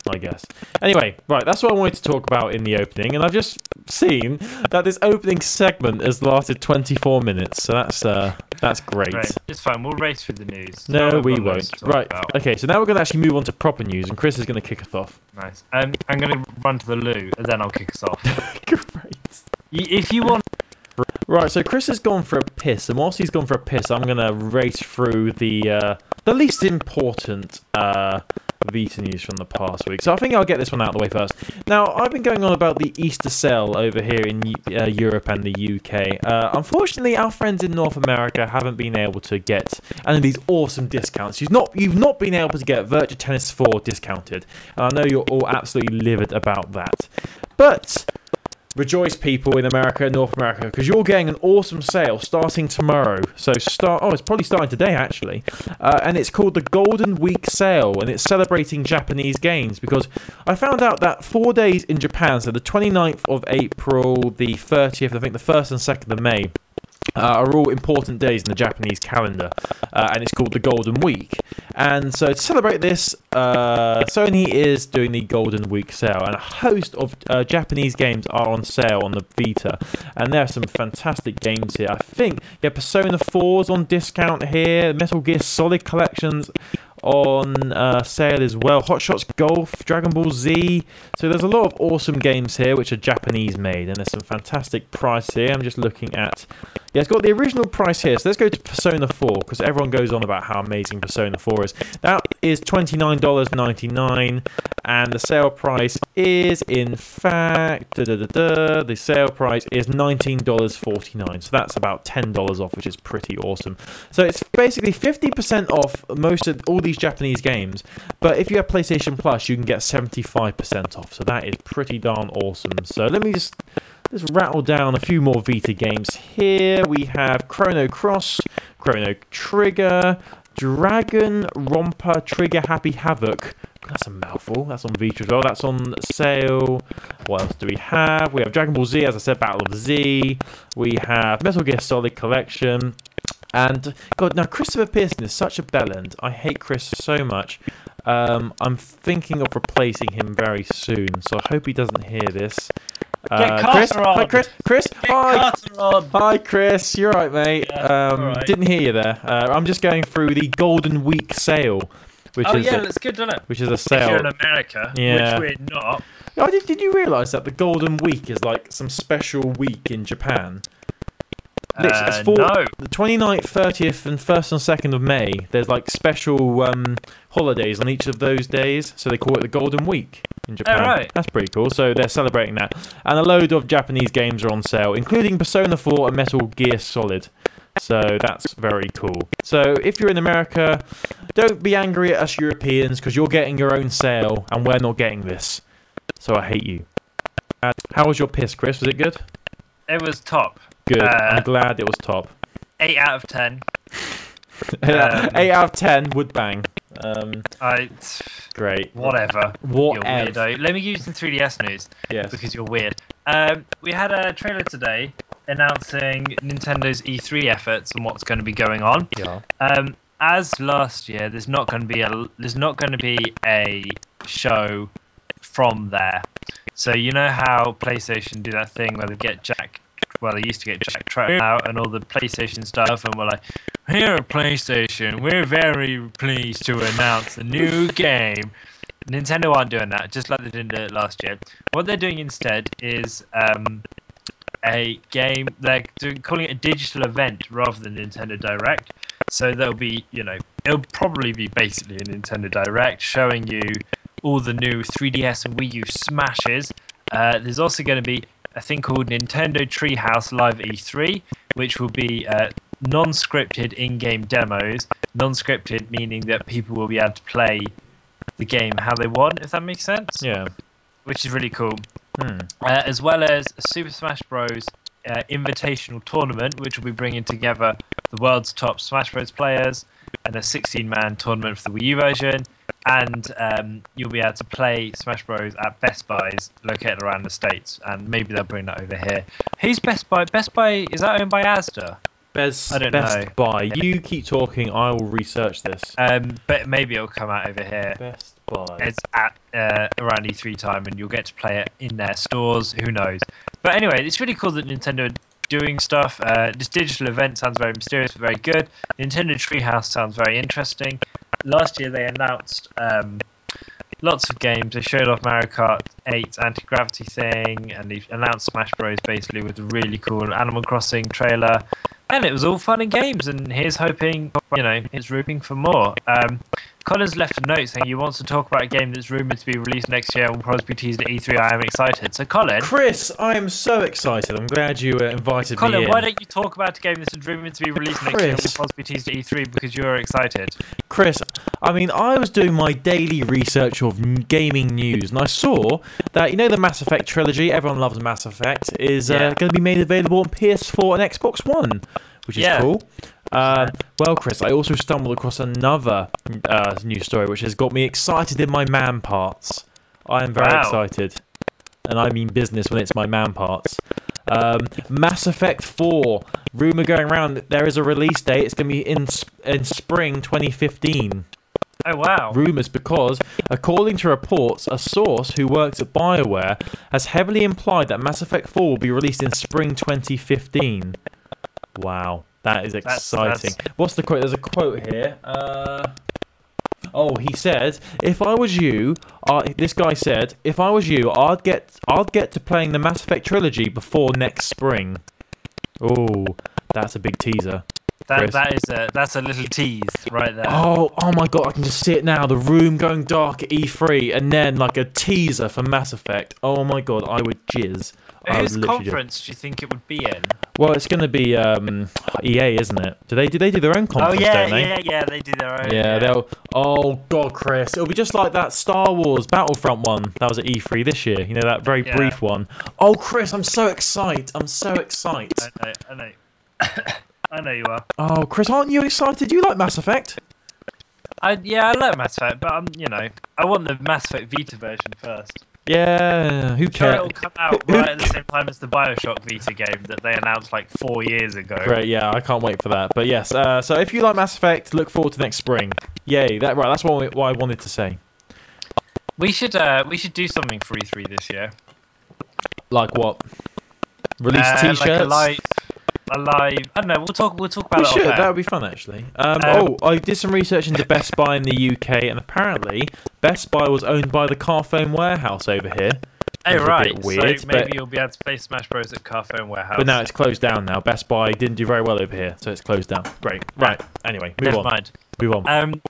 My guess. Anyway, right, that's what I wanted to talk about in the opening, and I've just seen that this opening segment has lasted 24 minutes, so that's uh, that's great. Right, it's fine. We'll race through the news. No, We've we won't. Right. about. Okay, so now we're going to actually move on to proper news, and Chris is going to kick us off. Nice. Um, I'm going to run to the loo, and then I'll kick us off. Great. If you want, Right, so Chris has gone for a piss, and whilst he's gone for a piss, I'm going to race through the uh, the least important uh, Vita news from the past week. So I think I'll get this one out of the way first. Now, I've been going on about the Easter sale over here in uh, Europe and the UK. Uh, unfortunately, our friends in North America haven't been able to get any of these awesome discounts. You've not you've not been able to get Virtua Tennis 4 discounted, and I know you're all absolutely livid about that. But Rejoice, people in America and North America, because you're getting an awesome sale starting tomorrow. So start. Oh, it's probably starting today actually, uh, and it's called the Golden Week Sale, and it's celebrating Japanese games. Because I found out that four days in Japan, so the 29th of April, the 30th, I think the first and second of May. Uh, are all important days in the Japanese calendar, uh, and it's called the Golden Week. And so to celebrate this, uh, Sony is doing the Golden Week sale, and a host of uh, Japanese games are on sale on the Vita. And there are some fantastic games here. I think yeah, Persona 4's on discount here. Metal Gear Solid collections on uh, sale as well. Hot Shots Golf, Dragon Ball Z. So there's a lot of awesome games here which are Japanese made, and there's some fantastic price here. I'm just looking at. Yeah, it's got the original price here. So let's go to Persona 4 because everyone goes on about how amazing Persona 4 is. That is $29.99 and the sale price is, in fact, da, da, da, the sale price is $19.49. So that's about $10 off, which is pretty awesome. So it's basically 50% off most of all these Japanese games. But if you have PlayStation Plus, you can get 75% off. So that is pretty darn awesome. So let me just Let's rattle down a few more Vita games here. We have Chrono Cross, Chrono Trigger, Danganronpa Trigger Happy Havoc. That's a mouthful. That's on Vita as well. That's on sale. What else do we have? We have Dragon Ball Z, as I said, Battle of Z. We have Metal Gear Solid Collection. And God, now Christopher Pearson is such a bellend. I hate Chris so much. Um, I'm thinking of replacing him very soon, so I hope he doesn't hear this. Get Uh, Chris, hi. Chris, Chris, Get hi, hi Chris, you're right, mate. Yeah, um, alright. Didn't hear you there. Uh, I'm just going through the Golden Week sale, which Oh is yeah, a, that's good, doesn't it? which is a sale. in America, Yeah. which we're not. Oh, did, did you realise that the Golden Week is like some special week in Japan? Literally, it's Uh, for no. the 29th, 30th, and 1st and 2nd of May. There's like special um, holidays on each of those days, so they call it the Golden Week in Japan. right. That's pretty cool. So they're celebrating that. And a load of Japanese games are on sale, including Persona 4 and Metal Gear Solid. So that's very cool. So if you're in America, don't be angry at us Europeans because you're getting your own sale and we're not getting this. So I hate you. Uh, How was your piss, Chris? Was it good? It was top. Good. Uh, I'm glad it was top. Eight out of ten. Um, Eight out of ten would bang. Um, I great. whatever. You're Whatever. weirdo. Let me give you some 3DS news Yes. because you're weird. Um, we had a trailer today announcing Nintendo's E3 efforts and what's going to be going on. Yeah. Um, as last year, there's not going to be a there's not going to be a show from there. So you know how PlayStation do that thing where they get Jack. Well, they used to get Jack Tretton out and all the PlayStation stuff, and we're like, "Here at PlayStation, we're very pleased to announce a new game." Nintendo aren't doing that, just like they didn't do it last year. What they're doing instead is um, a game. They're doing, calling it a digital event rather than Nintendo Direct. So there'll be, you know, it'll probably be basically a Nintendo Direct showing you all the new 3DS and Wii U smashes. Uh, there's also going to be a thing called Nintendo Treehouse Live E3, which will be uh, non-scripted in-game demos. Non-scripted meaning that people will be able to play the game how they want, if that makes sense. Yeah. Which is really cool Hmm. uh, as well as Super Smash Bros. Uh, invitational tournament, which will be bringing together the world's top Smash Bros. players and a 16-man tournament for the Wii U version. And um, you'll be able to play Smash Bros. at Best Buys located around the states, and maybe they'll bring that over here. Who's Best Buy? Best Buy is that owned by Asda? Best, I don't Best know. Buy. You keep talking. I will research this. Um, but maybe it'll come out over here. Best Buy. It's at uh, around E3 time, and you'll get to play it in their stores. Who knows? But anyway, it's really cool that Nintendo are doing stuff. Uh, this digital event sounds very mysterious, but very good. Nintendo Treehouse sounds very interesting. Last year they announced um, lots of games. They showed off Mario Kart 8 anti gravity thing, and they announced Smash Bros. basically with a really cool Animal Crossing trailer. And it was all fun and games, and here's hoping, you know, he's rooting for more. Um, Colin's left a note saying he wants to talk about a game that's rumored to be released next year and will probably be teased at E3. I am excited. So, Colin, Chris, I am so excited. I'm glad you uh, invited me Colin, in. why don't you talk about a game that's rumored to be released next year and will Chris. possibly be teased at E3 because you're excited? Chris, I mean, I was doing my daily research of gaming news, and I saw that you know the Mass Effect trilogy. Everyone loves Mass Effect. Is uh, Yeah. going to be made available on PS4 and Xbox One, which is Yeah. cool. Uh, well, Chris, I also stumbled across another uh, news story which has got me excited in my man parts. I am very Wow. excited, and I mean business when it's my man parts. Um, Mass Effect 4. Rumor going around that there is a release date. It's going to be in in spring 2015 Oh, wow. rumours because, according to reports, a source who works at BioWare has heavily implied that Mass Effect 4 will be released in spring 2015. Wow, that is That's- exciting. that's- What's the quote? There's a quote here. Uh, oh, he said, "If I was you, I, this guy said, if I was you, I'd get, I'd get to playing the Mass Effect trilogy before next spring." Oh, that's a big teaser. That Chris. that is a that's a little tease right there. Oh, oh my god! I can just see it now. The room going dark at E3, and then like a teaser for Mass Effect. Oh my god! I would jizz. Whose conference do you think it would be in? Well, it's going to be um, EA, isn't it? Do they do they do their own conference? Oh yeah, don't they? yeah, yeah. They do their own. Yeah, they'll. Oh God, Chris, it'll be just like that Star Wars Battlefront one that was at E3 this year. You know that very Yeah. brief one. Oh, Chris, I'm so excited! I'm so excited. I know, I know. I know you are. Oh, Chris, aren't you excited? You like Mass Effect? I yeah, I like Mass Effect, but um, you know, I want the Mass Effect Vita version first. Yeah. Who Sure, cares? it'll come out right at the same time as the Bioshock Vita game that they announced like four years ago. Great, yeah, I can't wait for that. But yes, uh, so if you like Mass Effect, look forward to next spring. Yay! That right. That's what, what I wanted to say. We should uh, we should do something for E3 this year. Like what? Release Uh, T-shirts. like a live, a live. I don't know. We'll talk. We'll talk about we it. should. That would be fun, actually. Um, Um, oh, I did some research into Best Buy in the UK, and apparently Best Buy was owned by the Carphone Warehouse over here. Hey, a right. weird, so maybe but- you'll be able to play Smash Bros at Carphone Warehouse. But now it's closed down. Now Best Buy didn't do very well over here, so it's closed down. Great. Right. Anyway, move Never on. mind. Move on. Um,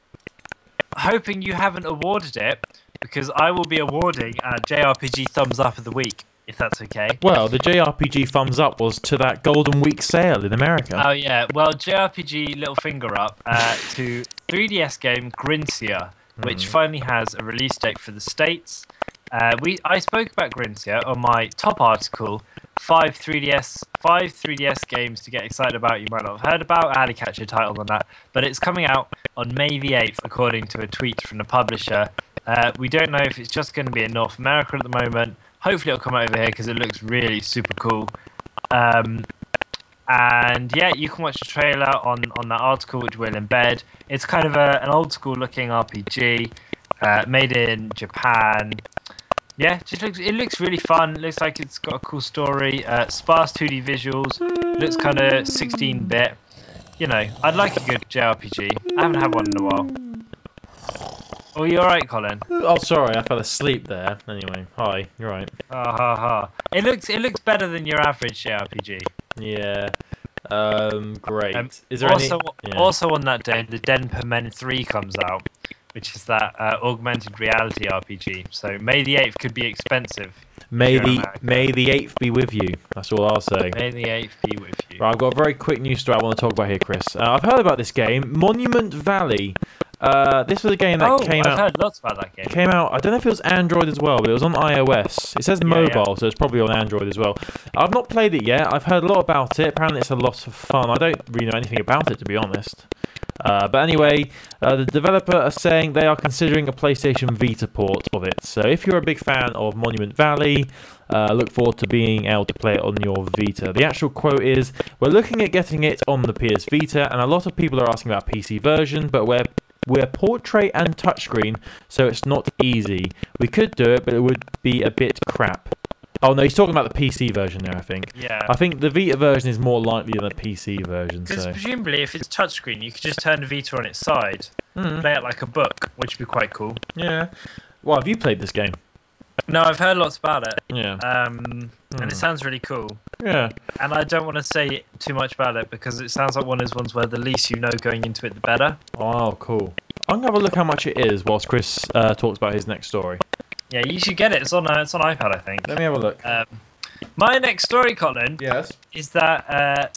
hoping you haven't awarded it because I will be awarding a JRPG Thumbs Up of the Week, if that's okay. well, the JRPG thumbs up was to that Golden Week sale in America. Oh yeah, well JRPG little finger up uh, to 3DS game Grinsia, which Hmm. finally has a release date for the states. Uh, we I spoke about Grinsia on my top article, five 3DS five 3DS games to get excited about. You might not have heard about. I had to catch a title on that, but it's coming out on May the 8th, according to a tweet from the publisher. Uh, we don't know if it's just going to be in North America at the moment. Hopefully, it'll come over here because it looks really super cool. Um, and yeah, you can watch the trailer on on that article, which we'll embed. It's kind of a, an old school looking RPG, uh, made in Japan. Yeah, just looks it looks really fun. Looks like it's got a cool story. Uh, sparse 2D visuals. Looks kind of 16 bit. You know, I'd like a good JRPG. I haven't had one in a while. Oh, you alright, Colin? Oh, sorry, I fell asleep there. Anyway, hi. You're right. Ha ha ha. It looks it looks better than your average JRPG. Yeah. Um. Great. Um, Is there also, any? Yeah. also on that day, the Denpa Men 3 comes out, which is that uh, augmented reality RPG. So May the 8th could be expensive. May the May the eighth be with you. That's all I'll say. May the 8th be with you. Right, I've got a very quick news story I want to talk about here, Chris. Uh, I've heard about this game, Monument Valley. Uh, this was a game that oh, came I've out. heard lots about that game. Came out. I don't know if it was Android as well, but it was on iOS. It says Yeah, yeah. mobile, so it's probably on Android as well. I've not played it yet. I've heard a lot about it. Apparently, it's a lot of fun. I don't really know anything about it, to be honest. Uh, but anyway, uh, the developer are saying they are considering a PlayStation Vita port of it. So if you're a big fan of Monument Valley, uh, look forward to being able to play it on your Vita. The actual quote is We're looking at getting it on the PS Vita, and a lot of people are asking about PC version, but we're we're portrait and touchscreen, so it's not easy. We could do it, but it would be a bit crap. Oh no, he's talking about the PC version there, I think. Yeah. I think the Vita version is more likely than the PC version. Because So presumably, if it's touchscreen, you could just turn the Vita on its side, Mm, play it like a book, which would be quite cool. yeah. Well, have you played this game? No, I've heard lots about it, Yeah. um, and Hmm. it sounds really cool. Yeah. And I don't want to say too much about it because it sounds like one of those ones where the least you know going into it, the better. Oh, cool. I'm gonna have a look how much it is whilst Chris uh, talks about his next story. Yeah, you should get it. It's on uh, it's on iPad, I think. Let me have a look. Um, my next story, Colin, Yes. is that uh,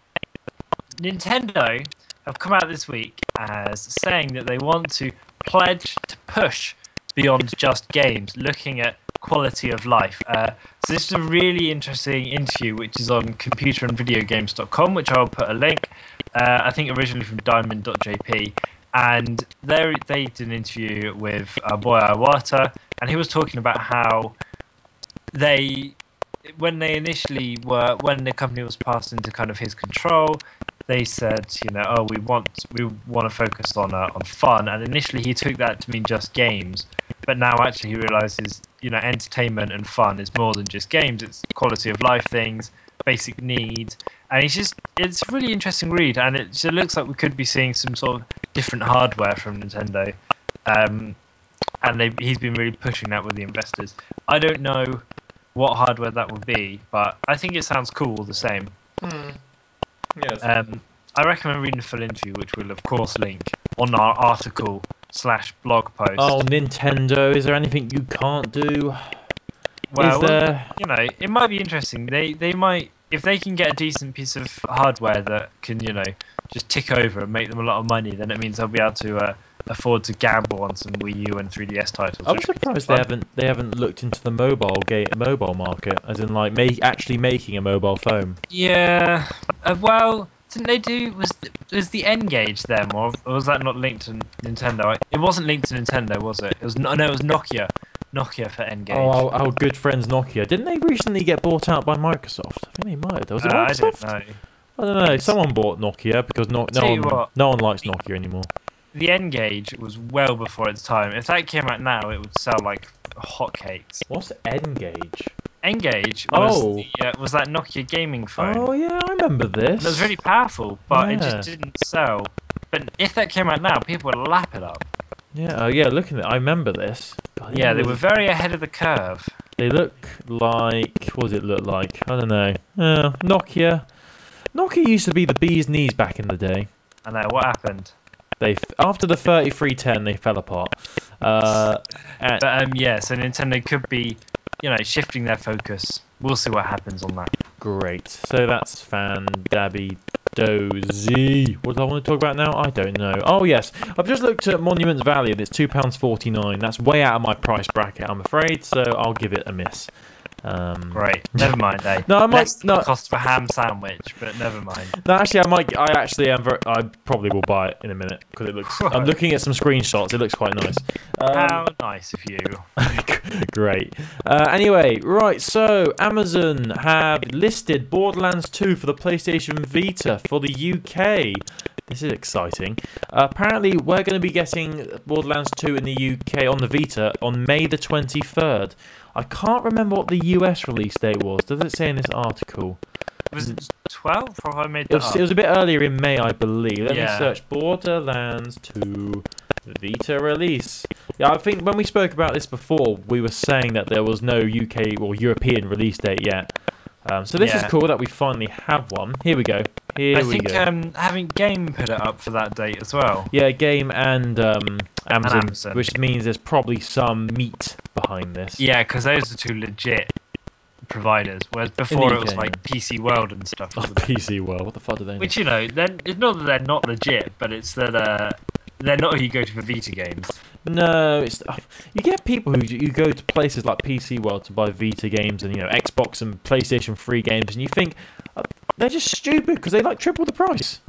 Nintendo have come out this week as saying that they want to pledge to push beyond just games, looking at quality of life. Uh, so this is a really interesting interview, which is on computerandvideogames.com, which I'll put a link. Uh, I think originally from Diamond.jp, and there they did an interview with uh, Boy Iwata, and he was talking about how they when they initially were when the company was passed into kind of his control they said you know oh we want we want to focus on uh, on fun and initially he took that to mean just games but now actually he realizes you know entertainment and fun is more than just games. It's quality of life things basic needs. And it's just it's a really interesting read. And it, looks like we could be seeing some sort of different hardware from nintendo. Um, and they, he's been really pushing that with the investors. I don't know what hardware that would be, but I think it sounds cool all the same. Yes. Um, I recommend reading the full interview, which we'll of course link on our article slash blog post. Oh, Nintendo, is there anything you can't do? well, is there? you know, it might be interesting. They they might if they can get a decent piece of hardware that can you know just tick over and make them a lot of money, then it means they'll be able to uh, afford to gamble on some Wii U and 3DS titles. I'm which would be surprised they haven't they haven't looked into the mobile game mobile market, as in like make actually making a mobile phone. Yeah. Uh, well, didn't they do was was the N-Gage them or, or was that not linked to Nintendo? It wasn't linked to Nintendo, was it? It was no, no it was Nokia. Nokia for N-Gage. Oh, our, our good friends Nokia. Didn't they recently get bought out by Microsoft? I think they might. Was it Uh, I don't know. I don't know. Someone bought Nokia because no, no one, what. no one likes Nokia anymore. The N-Gage was well before its time. If that came out now, it would sell like hotcakes. What's N-Gage? N gauge was Oh. the, uh, was that Nokia gaming phone. Oh yeah, I remember this. It was really powerful, but it just didn't sell. But if that came out now, people would lap it up. Yeah, oh yeah. Looking at, I remember this. God, Yeah, they were very ahead of the curve. They look like. What does it look like? I don't know. Uh, Nokia. Nokia used to be the bee's knees back in the day. I know what happened. They after the 3310 they fell apart. Uh, and, But um, yeah, so Nintendo could be, you know, shifting their focus. We'll see what happens on that. great. So that's fan Dabby Dozy. What do I want to talk about now? I don't know. Oh yes, I've just looked at Monuments Valley and it's two pounds forty nine. That's way out of my price bracket, I'm afraid. So I'll give it a miss. Um, Great. Never mind, eh? No, I might- Less no. cost a ham sandwich, but never mind. No, actually, I might. I actually am. Very, I probably will buy it in a minute because it looks. I'm looking at some screenshots. It looks quite nice. Um, How nice of you. Great. Uh, anyway, right. So Amazon have listed Borderlands 2 for the PlayStation Vita for the UK. This is exciting. Uh, apparently, we're going to be getting Borderlands 2 in the UK on the Vita on May the 23rd. I can't remember what the US release date was. Does it say in this article? Was it 12 or I made It was, it was a bit earlier in May, I believe. Let Yeah. me search Borderlands 2 Vita release. Yeah, I think when we spoke about this before, we were saying that there was no UK or European release date yet. Um, so this is cool that we finally have one. Here we go. Here I we think go. um, having Game put it up for that date as well. yeah, game and um, Amazon, Amazon. which means there's probably some meat behind this. Yeah, because those are two legit providers, whereas before it was like PC World and stuff. Oh? PC World. What the fuck do they? Which you know, then it's not that they're not legit, but it's that uh, they're not who you go to for Vita games. No, it's uh, you get people who you go to places like PC World to buy Vita games and you know Xbox and PlayStation 3 games, and you think uh, they're just stupid because they like triple the price.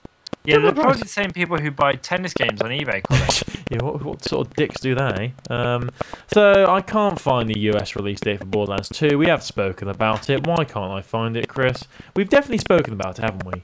Yeah, they're the probably the same people who buy tennis games on eBay. Yeah, what, what sort of dicks do that? Eh? Um, so I can't find the US release date for Borderlands 2. We have spoken about it. Why can't I find it, Chris? We've definitely spoken about it, haven't we?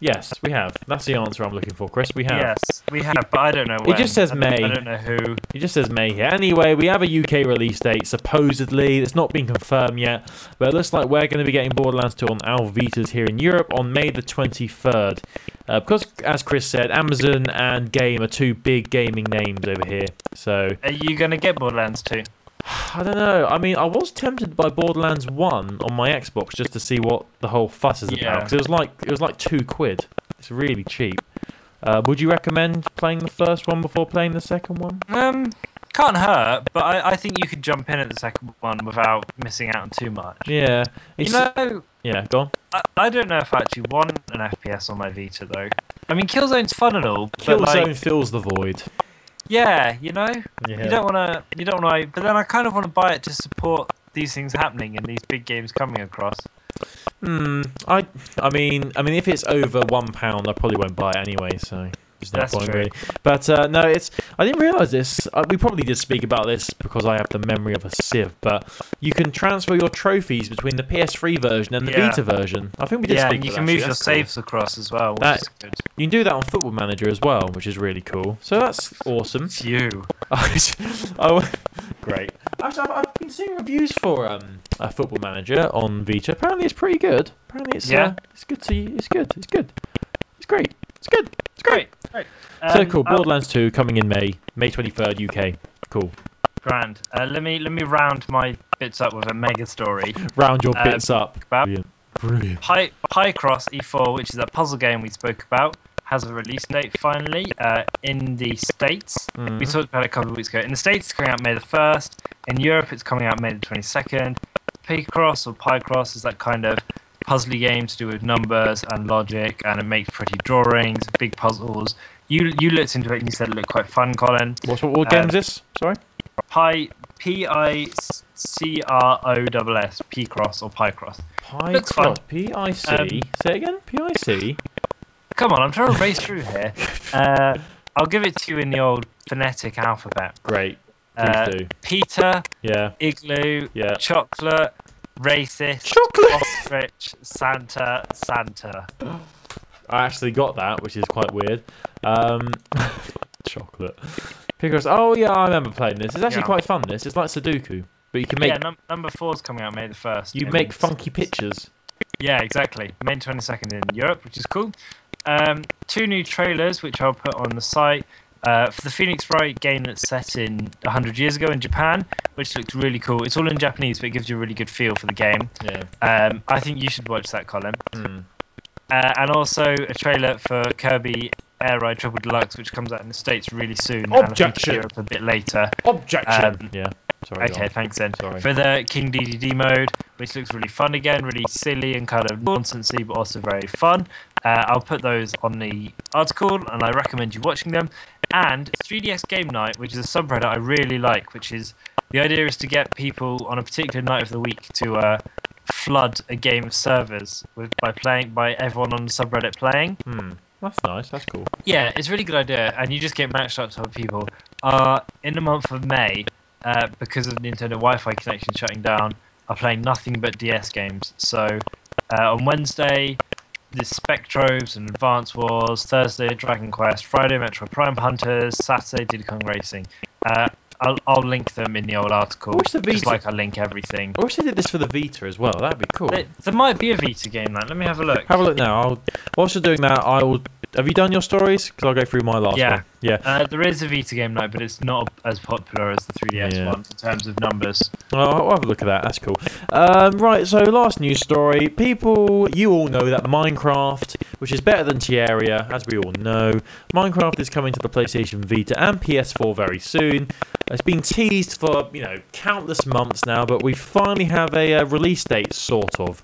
Yes, we have. That's the answer I'm looking for, Chris. We have. yes, we have, but I don't know. It just says I May. I don't know who. It just says May here. Anyway, we have a UK release date, supposedly. It's not been confirmed yet, but it looks like we're going to be getting Borderlands 2 on our Vitas here in Europe on May the 23rd. Uh, because, as Chris said, Amazon and Game are two big gaming names over here. So, Are you gonna get Borderlands 2? I don't know. I mean, I was tempted by Borderlands 1 on my Xbox just to see what the whole fuss is about. Yeah. Because it was like, it was like two quid. It's really cheap. Uh, would you recommend playing the first one before playing the second one? Um, can't hurt, but I, I think you could jump in at the second one without missing out on too much. Yeah. You know, yeah, go on. I, I don't know if I actually want an FPS on my Vita though. I mean, Killzone's fun and all, but Killzone like, fills the void. Yeah, you know, Yeah. you don't want to, you don't want to, but then I kind of want to buy it to support these things happening and these big games coming across. Hmm. I. I mean. I mean, if it's over one pound, I probably won't buy it anyway. So there's no That's point true. really. But uh, no, it's. I didn't realize this. Uh, we probably did speak about this because I have the memory of a sieve. But you can transfer your trophies between the PS3 version and the Yeah. Vita version. I think we did Yeah, speak. and you about can that, move actually. your That's cool. saves across as well, which That- is good. You can do that on Football Manager as well, which is really cool. So that's awesome. Phew. oh, great. Actually, I've, I've been seeing reviews for um, a Football Manager on Vita. Apparently, it's pretty good. Apparently, it's Yeah. uh, it's good to it's good. It's good. It's great. It's good. It's great. Great. so Um, cool. oh, Borderlands 2 coming in May, May 23rd, UK. Cool. grand. Uh, let me let me round my bits up with a mega story. Round your Um, bits up. about- Brilliant. Brilliant. Pi- Cross E4, which is a puzzle game we spoke about, has a release date finally uh, in the States. We Mhm. talked about it a couple of weeks ago. In the States, it's coming out May the 1st. In Europe, it's coming out May the 22nd. Picross or Picross is that kind of puzzly game to do with numbers and logic, and it makes pretty drawings, big puzzles. You you looked into it and you said it looked quite fun, Colin. What's what, what Uh, game is this? Sorry. Pi P I C R O S S Picross or Picross. Pi looks fun. P I C. Um, Say it again. P I C. Come on, I'm trying to race through here. Uh, I'll give it to you in the old phonetic alphabet. Great. Uh, do. Peter, Yeah. Igloo, Yeah. Chocolate, Racist, Chocolate. Ostrich, Santa, Santa. I actually got that, which is quite weird. Um, chocolate. Because oh yeah, I remember playing this. It's actually Yeah. quite fun. This it's like Sudoku, but you can make yeah, num- number four's coming out May the 1st. you in- make funky pictures. Yeah, exactly. May 22nd in Europe, which is cool. Um, two new trailers, which I'll put on the site. Uh, for the Phoenix Wright game that's set in 100 years ago in Japan, which looks really cool. It's all in Japanese, but it gives you a really good feel for the game. Yeah. Um, I think you should watch that, Colin. Hmm. Uh, and also a trailer for Kirby Air Ride Triple Deluxe, which comes out in the States really soon. and I think Objection. in Europe a bit later. Objection. Um, yeah. Sorry. Okay, thanks then. Sorry. For the King DDD mode, which looks really fun again, really silly and kind of nonsensey, but also very fun. Uh, I'll put those on the article, and I recommend you watching them. And 3DS Game Night, which is a subreddit I really like, which is the idea is to get people on a particular night of the week to uh, flood a game of servers with by playing by everyone on the subreddit playing. Hmm. That's nice. That's cool. Yeah, it's a really good idea, and you just get matched up to other people. Uh, in the month of May, uh, because of the Nintendo Wi-Fi connection shutting down, are playing nothing but DS games. So uh, on Wednesday, the Spectrobes and Advance Wars. Thursday, Dragon Quest. Friday, Metroid Prime Hunters. Saturday, Diddy Kong Racing. Uh, I'll, I'll link them in the old article. What's the Just Vita? like I link everything. I wish they did this for the Vita as well. That'd be cool. There, there might be a Vita game. Like, let me have a look. Have a look now. I'll, whilst you're doing that, I will. Have you done your stories? Because I'll go through my last Yeah. one. Yeah. Uh, there is a Vita game night, but it's not as popular as the 3DS Yeah. ones in terms of numbers. Well, I'll have a look at that. That's cool. Um, right, so last news story. People, you all know that Minecraft, which is better than Terraria, as we all know, Minecraft is coming to the PlayStation Vita and PS4 very soon. It's been teased for, you know, countless months now, but we finally have a uh, release date, sort of.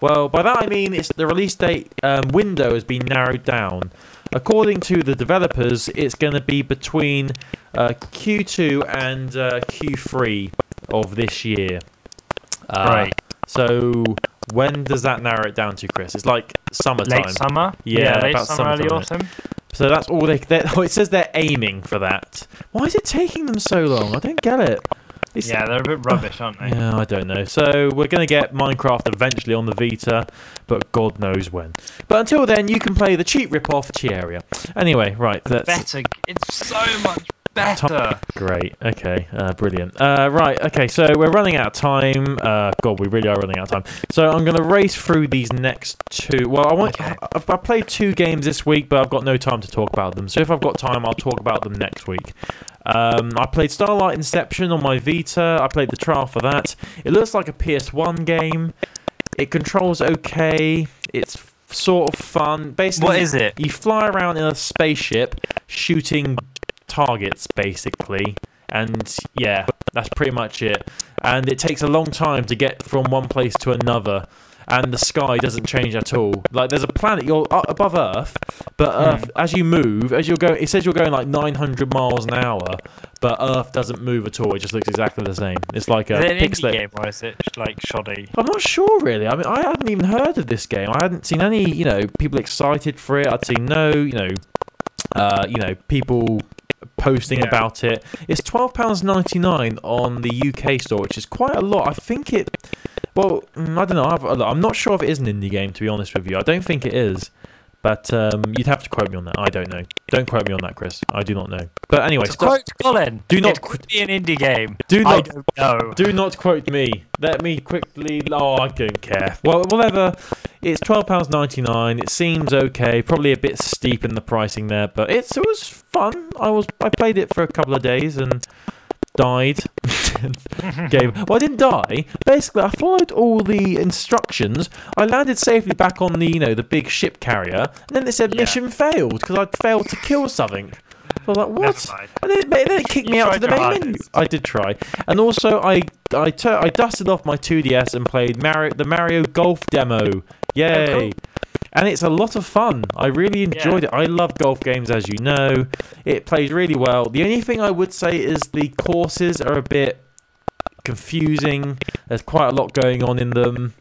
Well, by that I mean it's the release date um, window has been narrowed down. According to the developers, it's going to be between uh, Q2 and uh, Q3 of this year. Uh, Right. So when does that narrow it down to, Chris? It's like summertime. Late summer? Yeah, late about summer, early autumn. So that's all they. Oh, it says they're aiming for that. Why is it taking them so long? I don't get it. It's- Yeah, they're a bit rubbish, aren't they? yeah, I don't know. So we're going to get Minecraft eventually on the Vita, but God knows when. But until then, you can play the cheap rip-off Terraria. Anyway, right, that's Better. It's so much better. great. Okay, uh, brilliant. Uh, right, okay, so we're running out of time. Uh, God, we really are running out of time. So I'm going to race through these next two. Well, I want. Okay. I've, I've played two games this week, but I've got no time to talk about them. So if I've got time, I'll talk about them next week. Um, I played Starlight Inception on my Vita. I played the trial for that. It looks like a PS1 game. It controls okay. It's sort of fun. Basically, What is it? You fly around in a spaceship shooting targets, basically. And yeah, that's pretty much it. And it takes a long time to get from one place to another. And the sky doesn't change at all. Like there's a planet you're above Earth, but Hmm. Earth as you move, as you're going, it says you're going like 900 miles an hour, but Earth doesn't move at all. It just looks exactly the same. It's like a Is it pixelated. game or is it like shoddy? I'm not sure really. I mean, I hadn't even heard of this game. I hadn't seen any, you know, people excited for it. I'd seen no, you know, uh, you know, people posting Yeah. about it. It's twelve pounds ninety nine on the UK store, which is quite a lot. I think it. Well, mm, I don't know. I've, I'm not sure if it is an indie game. To be honest with you, I don't think it is. But um, you'd have to quote me on that. I don't know. Don't quote me on that, Chris. I do not know. But anyway, To stop- quote Colin, Do not it be an indie game. do I not don't know. do not quote me. Let me quickly. Oh, I don't care. Well, whatever. It's twelve pounds ninety nine. It seems okay. Probably a bit steep in the pricing there, but it's it was fun. I was I played it for a couple of days and died. Game. Well, I didn't die. Basically, I followed all the instructions. I landed safely back on the, you know, the big ship carrier, and then they said Yeah. mission failed because I'd failed to kill something. So I was like, what? And then, it- then it kicked me out to the main menu. I did try, and also I I tur- I dusted off my 2DS and played Mario the Mario Golf demo. Yay! Oh, cool. And it's a lot of fun. I really enjoyed it. I love golf games, as you know. It plays really well. The only thing I would say is the courses are a bit confusing. There's quite a lot going on in them.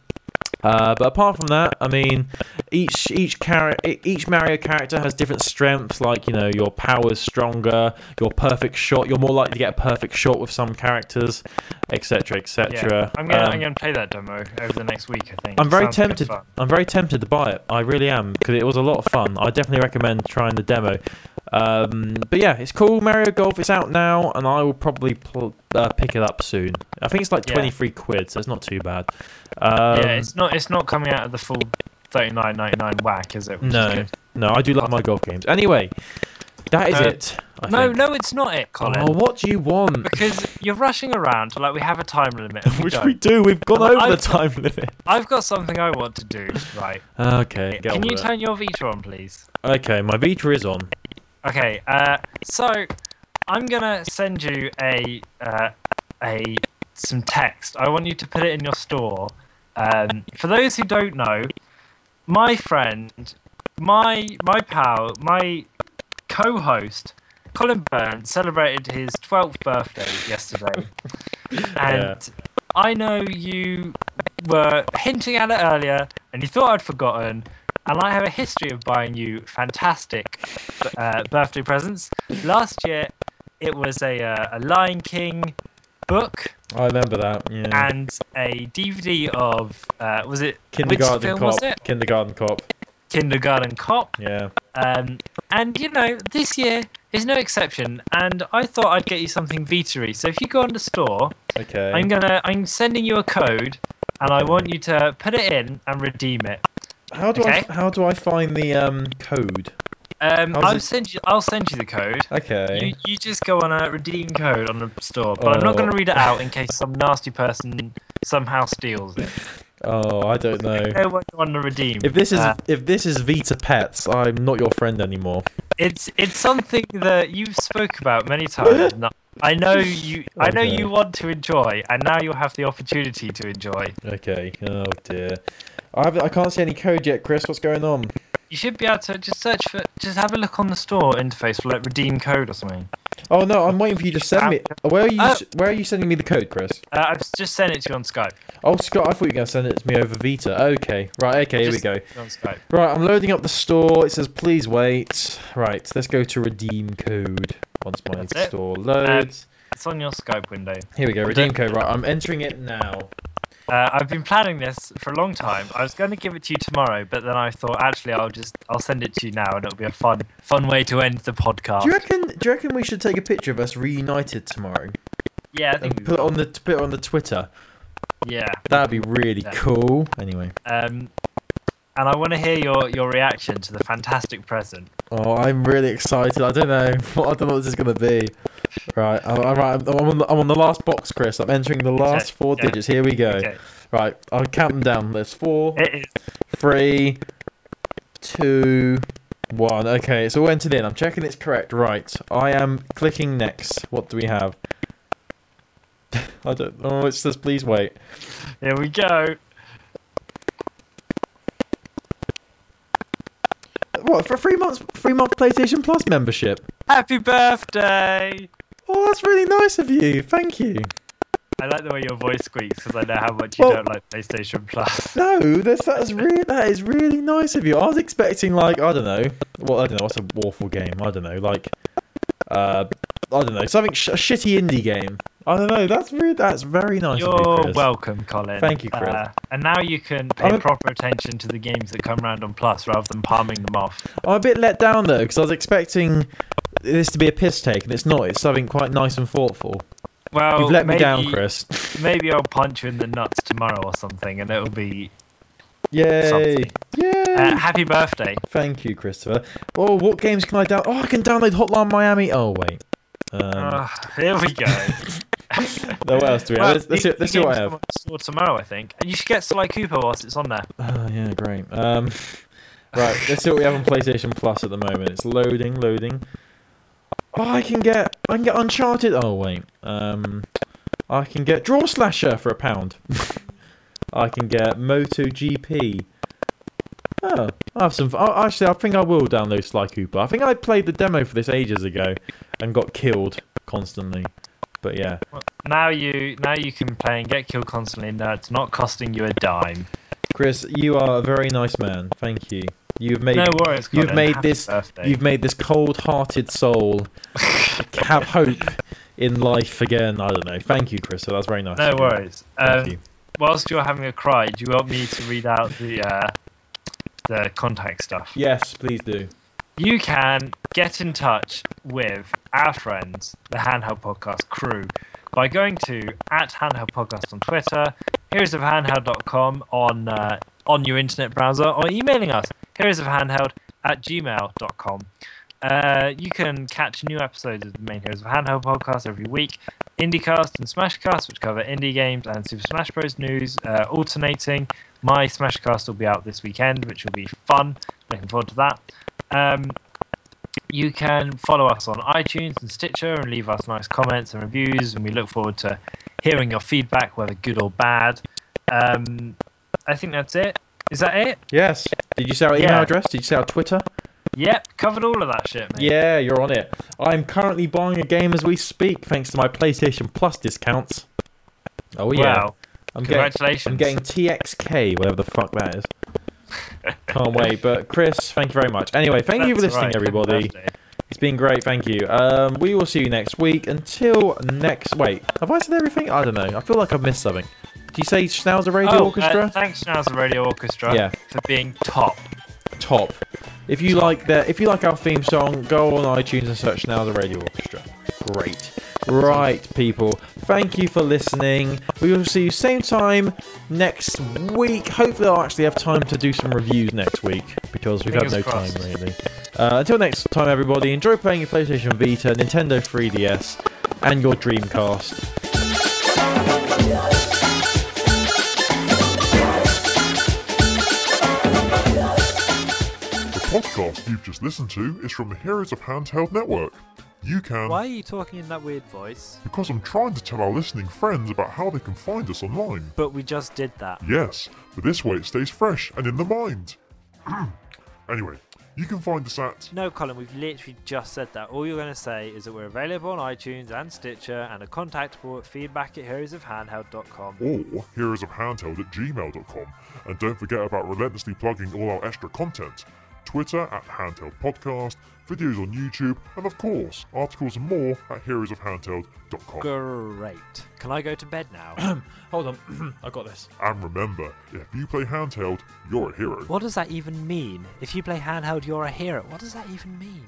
Uh, but apart from that, I mean, each each char- each Mario character has different strengths. Like you know, your power's stronger, your perfect shot. You're more likely to get a perfect shot with some characters, etc., etc. Yeah. I'm gonna Um, I'm gonna play that demo over the next week. I think. I'm very Sounds tempted. I'm very tempted to buy it. I really am because it was a lot of fun. I definitely recommend trying the demo. Um, but yeah, it's cool. Mario Golf. It's out now, and I will probably pl- uh, pick it up soon. I think it's like Yeah. 23 quid, so it's not too bad. Um, yeah, it's not it's not coming out of the full 39.99 whack, is it? Which is no, no, I do love my golf games. Anyway, that is Uh, it. I No, think. no, it's not it, Colin. Oh, what do you want? Because you're rushing around like we have a time limit. we Which don't. we do. We've gone Well, over the I've- time limit. I've got something I want to do. Right. Okay, Can you it. turn your Vita on, please? Okay, my Vita is on. Okay. Uh, so I'm gonna send you a uh, a some text. I want you to put it in your store. Um, for those who don't know, my friend, my my pal, my co-host, Colin Burns celebrated his 12th birthday yesterday, and I know you were hinting at it earlier, and you thought I'd forgotten. And I have a history of buying you fantastic uh, birthday presents. Last year, it was a uh, a Lion King book I remember that. Yeah. and a DVD of uh, was it Kindergarten which film cop. was it? Kindergarten cop. Kindergarten Cop. Yeah. Um, and you know, this year is no exception. And I thought I'd get you something Vita-y. So if you go on the store, Okay. I'm gonna I'm sending you a code, and I want you to put it in and redeem it. How do Okay. I how do I find the um code? Um, I'll it- send you I'll send you the code. Okay. You, you just go on a redeem code on the store, but I'm not Oh. going to read it out in case some nasty person somehow steals it. Oh, I don't know. Know what you redeem. If this is Uh, if this is Vita Pets, I'm not your friend anymore. it's it's something that you've spoke about many times. and I know you I know you want to enjoy, and now you'll have the opportunity to enjoy. Okay. Oh dear. I have I can't see any code yet, Chris. What's going on? You should be able to just search for, just have a look on the store interface for like redeem code or something. Oh no, I'm waiting for you to send me. Where are you? Oh. Where are you sending me the code, Chris? Uh, I've just sent it to you on Skype. Oh, Scott, I thought you were going to send it to me over Vita. Okay, right. Okay, here we go. On Skype. Right, I'm loading up the store. It says please wait. Right, let's go to redeem code. Once my That's it. store loads. It's on your Skype window. Here we go. Redeem code. Right, I'm entering it now. Uh, I've been planning this for a long time. I was going to give it to you tomorrow, but then I thought actually I'll just I'll send it to you now, and it'll be a fun fun way to end the podcast. Do you reckon? Do you reckon we should take a picture of us reunited tomorrow yeah, I think and we put it on the put it on the Twitter? yeah. That'd be really Yeah. cool. Anyway. Um, and I want to hear your your reaction to the fantastic present. Oh, I'm really excited. I don't know. What, I don't know what this is gonna be. Right, I'm, I'm, I'm, on the, I'm on the last box, Chris. I'm entering the last Okay, four digits. Here we go. Okay. Right, I'll count them down. There's four, three, two, one. Okay, it's all entered in. I'm checking it's correct. Right, I am clicking next. What do we have? I don't. Oh, it says please wait. Here we go. What for three months? Three month PlayStation Plus membership. Happy birthday! Oh, that's really nice of you. Thank you. I like the way your voice squeaks because I know how much you Well- don't like PlayStation Plus. No, that's that's really that is really nice of you. I was expecting like I don't know, well I don't know what's a awful game. I don't know, like uh, I don't know something sh- a shitty indie game. I don't know. That's really that's very nice of you, You're Chris. welcome, Colin. Thank you, Chris. Uh, and now you can pay I'm a- proper attention to the games that come round on Plus rather than palming them off. I'm a bit let down though because I was expecting this to be a piss take, and it's not. It's something quite nice and thoughtful. Well, You've let maybe, me down, Chris. Maybe I'll punch you in the nuts tomorrow or something, and it'll be Yay! Something. Yay! uh, happy birthday. Thank you, Christopher. Oh, what games can I download? Oh, I can download Hotline Miami. Oh wait. Um, Ah, here we go. No, what else do we have? Let's, see, let's see what I have. Store tomorrow, I think. And you should get Sly Cooper whilst it's on there. Oh, yeah, great. Um, right, let's see what we have on PlayStation Plus at the moment. It's loading, loading. Oh, I can get, I can get Uncharted. Oh wait, um, I can get Draw Slasher for a pound. I can get MotoGP. Oh, I have some. Oh, actually, I think I will download Sly Cooper. I think I played the demo for this ages ago and got killed constantly. But yeah, Now you now you can play and get killed constantly. No, it's not costing you a dime. Chris, you are a very nice man. Thank you. You've made No worries. you've made Happy this Birthday. you've made this cold-hearted soul have hope in life again. I don't know. Thank you, Chris. So That's very nice. No worries. Thank Um, you. whilst you're having a cry, do you want me to read out the uh, the contact stuff? Yes, please do. You can get in touch with our friends, the Handheld Podcast crew, by going to at Handheld Podcast on Twitter, heroesofhandheld.com on uh, on your internet browser, or emailing us heroes of handheld at gmail.com. Uh, you can catch new episodes of the main Heroes of Handheld podcast every week. IndieCast and Smashcast, which cover indie games and Super Smash Bros. news, uh, alternating. My Smashcast will be out this weekend, which will be fun. Looking forward to that. Um, you can follow us on iTunes and Stitcher and leave us nice comments and reviews, and we look forward to hearing your feedback, whether good or bad. Um, I think that's it. Is that it? Yes. Did you say our email Yeah. address? Did you say our Twitter? Yep, covered all of that shit, mate. Yeah, you're on it. I'm currently buying a game as we speak, thanks to my PlayStation Plus discounts. Oh yeah. Wow. I'm getting, Congratulations. I'm getting TXK, whatever the fuck that is. Can't wait. But Chris, thank you very much. Anyway, thank you for listening, right. Everybody. It's been great, thank you. Um, we will see you next week. Until next. Wait, have I said everything? I don't know. I feel like I've missed something. Did you say Schnauzer Radio Oh, Orchestra? Uh, thanks, Schnauzer Radio Orchestra, Yeah. for being top. Top. If you like that, if you like our theme song, go on iTunes and search Schnauzer Radio Orchestra. Great. Right, people. Thank you for listening. We will see you same time next week. Hopefully, I'll actually have time to do some reviews next week because we've had no crossed. time really. Uh, until next time, everybody. Enjoy playing your PlayStation Vita, Nintendo 3DS, and your Dreamcast. The podcast you've just listened to is from the Heroes of Handheld Network. You can, Why are you talking in that weird voice? because I'm trying to tell our listening friends about how they can find us online. But we just did that. Yes, but this way it stays fresh and in the mind. anyway, you can find us at No, Colin, we've literally just said that. All you're going to say is that we're available on iTunes and Stitcher and are contactable at feedback at heroesofhandheld.com. or heroesofhandheld at gmail.com. And don't forget about relentlessly plugging all our extra content. Twitter at Handheld Podcast, videos on YouTube, and of course, articles and more at heroesofhandheld.com. Great. Can I go to bed now? Hold on, I got this. And remember, if you play handheld, you're a hero. what does that even mean? If you play handheld, you're a hero. What does that even mean?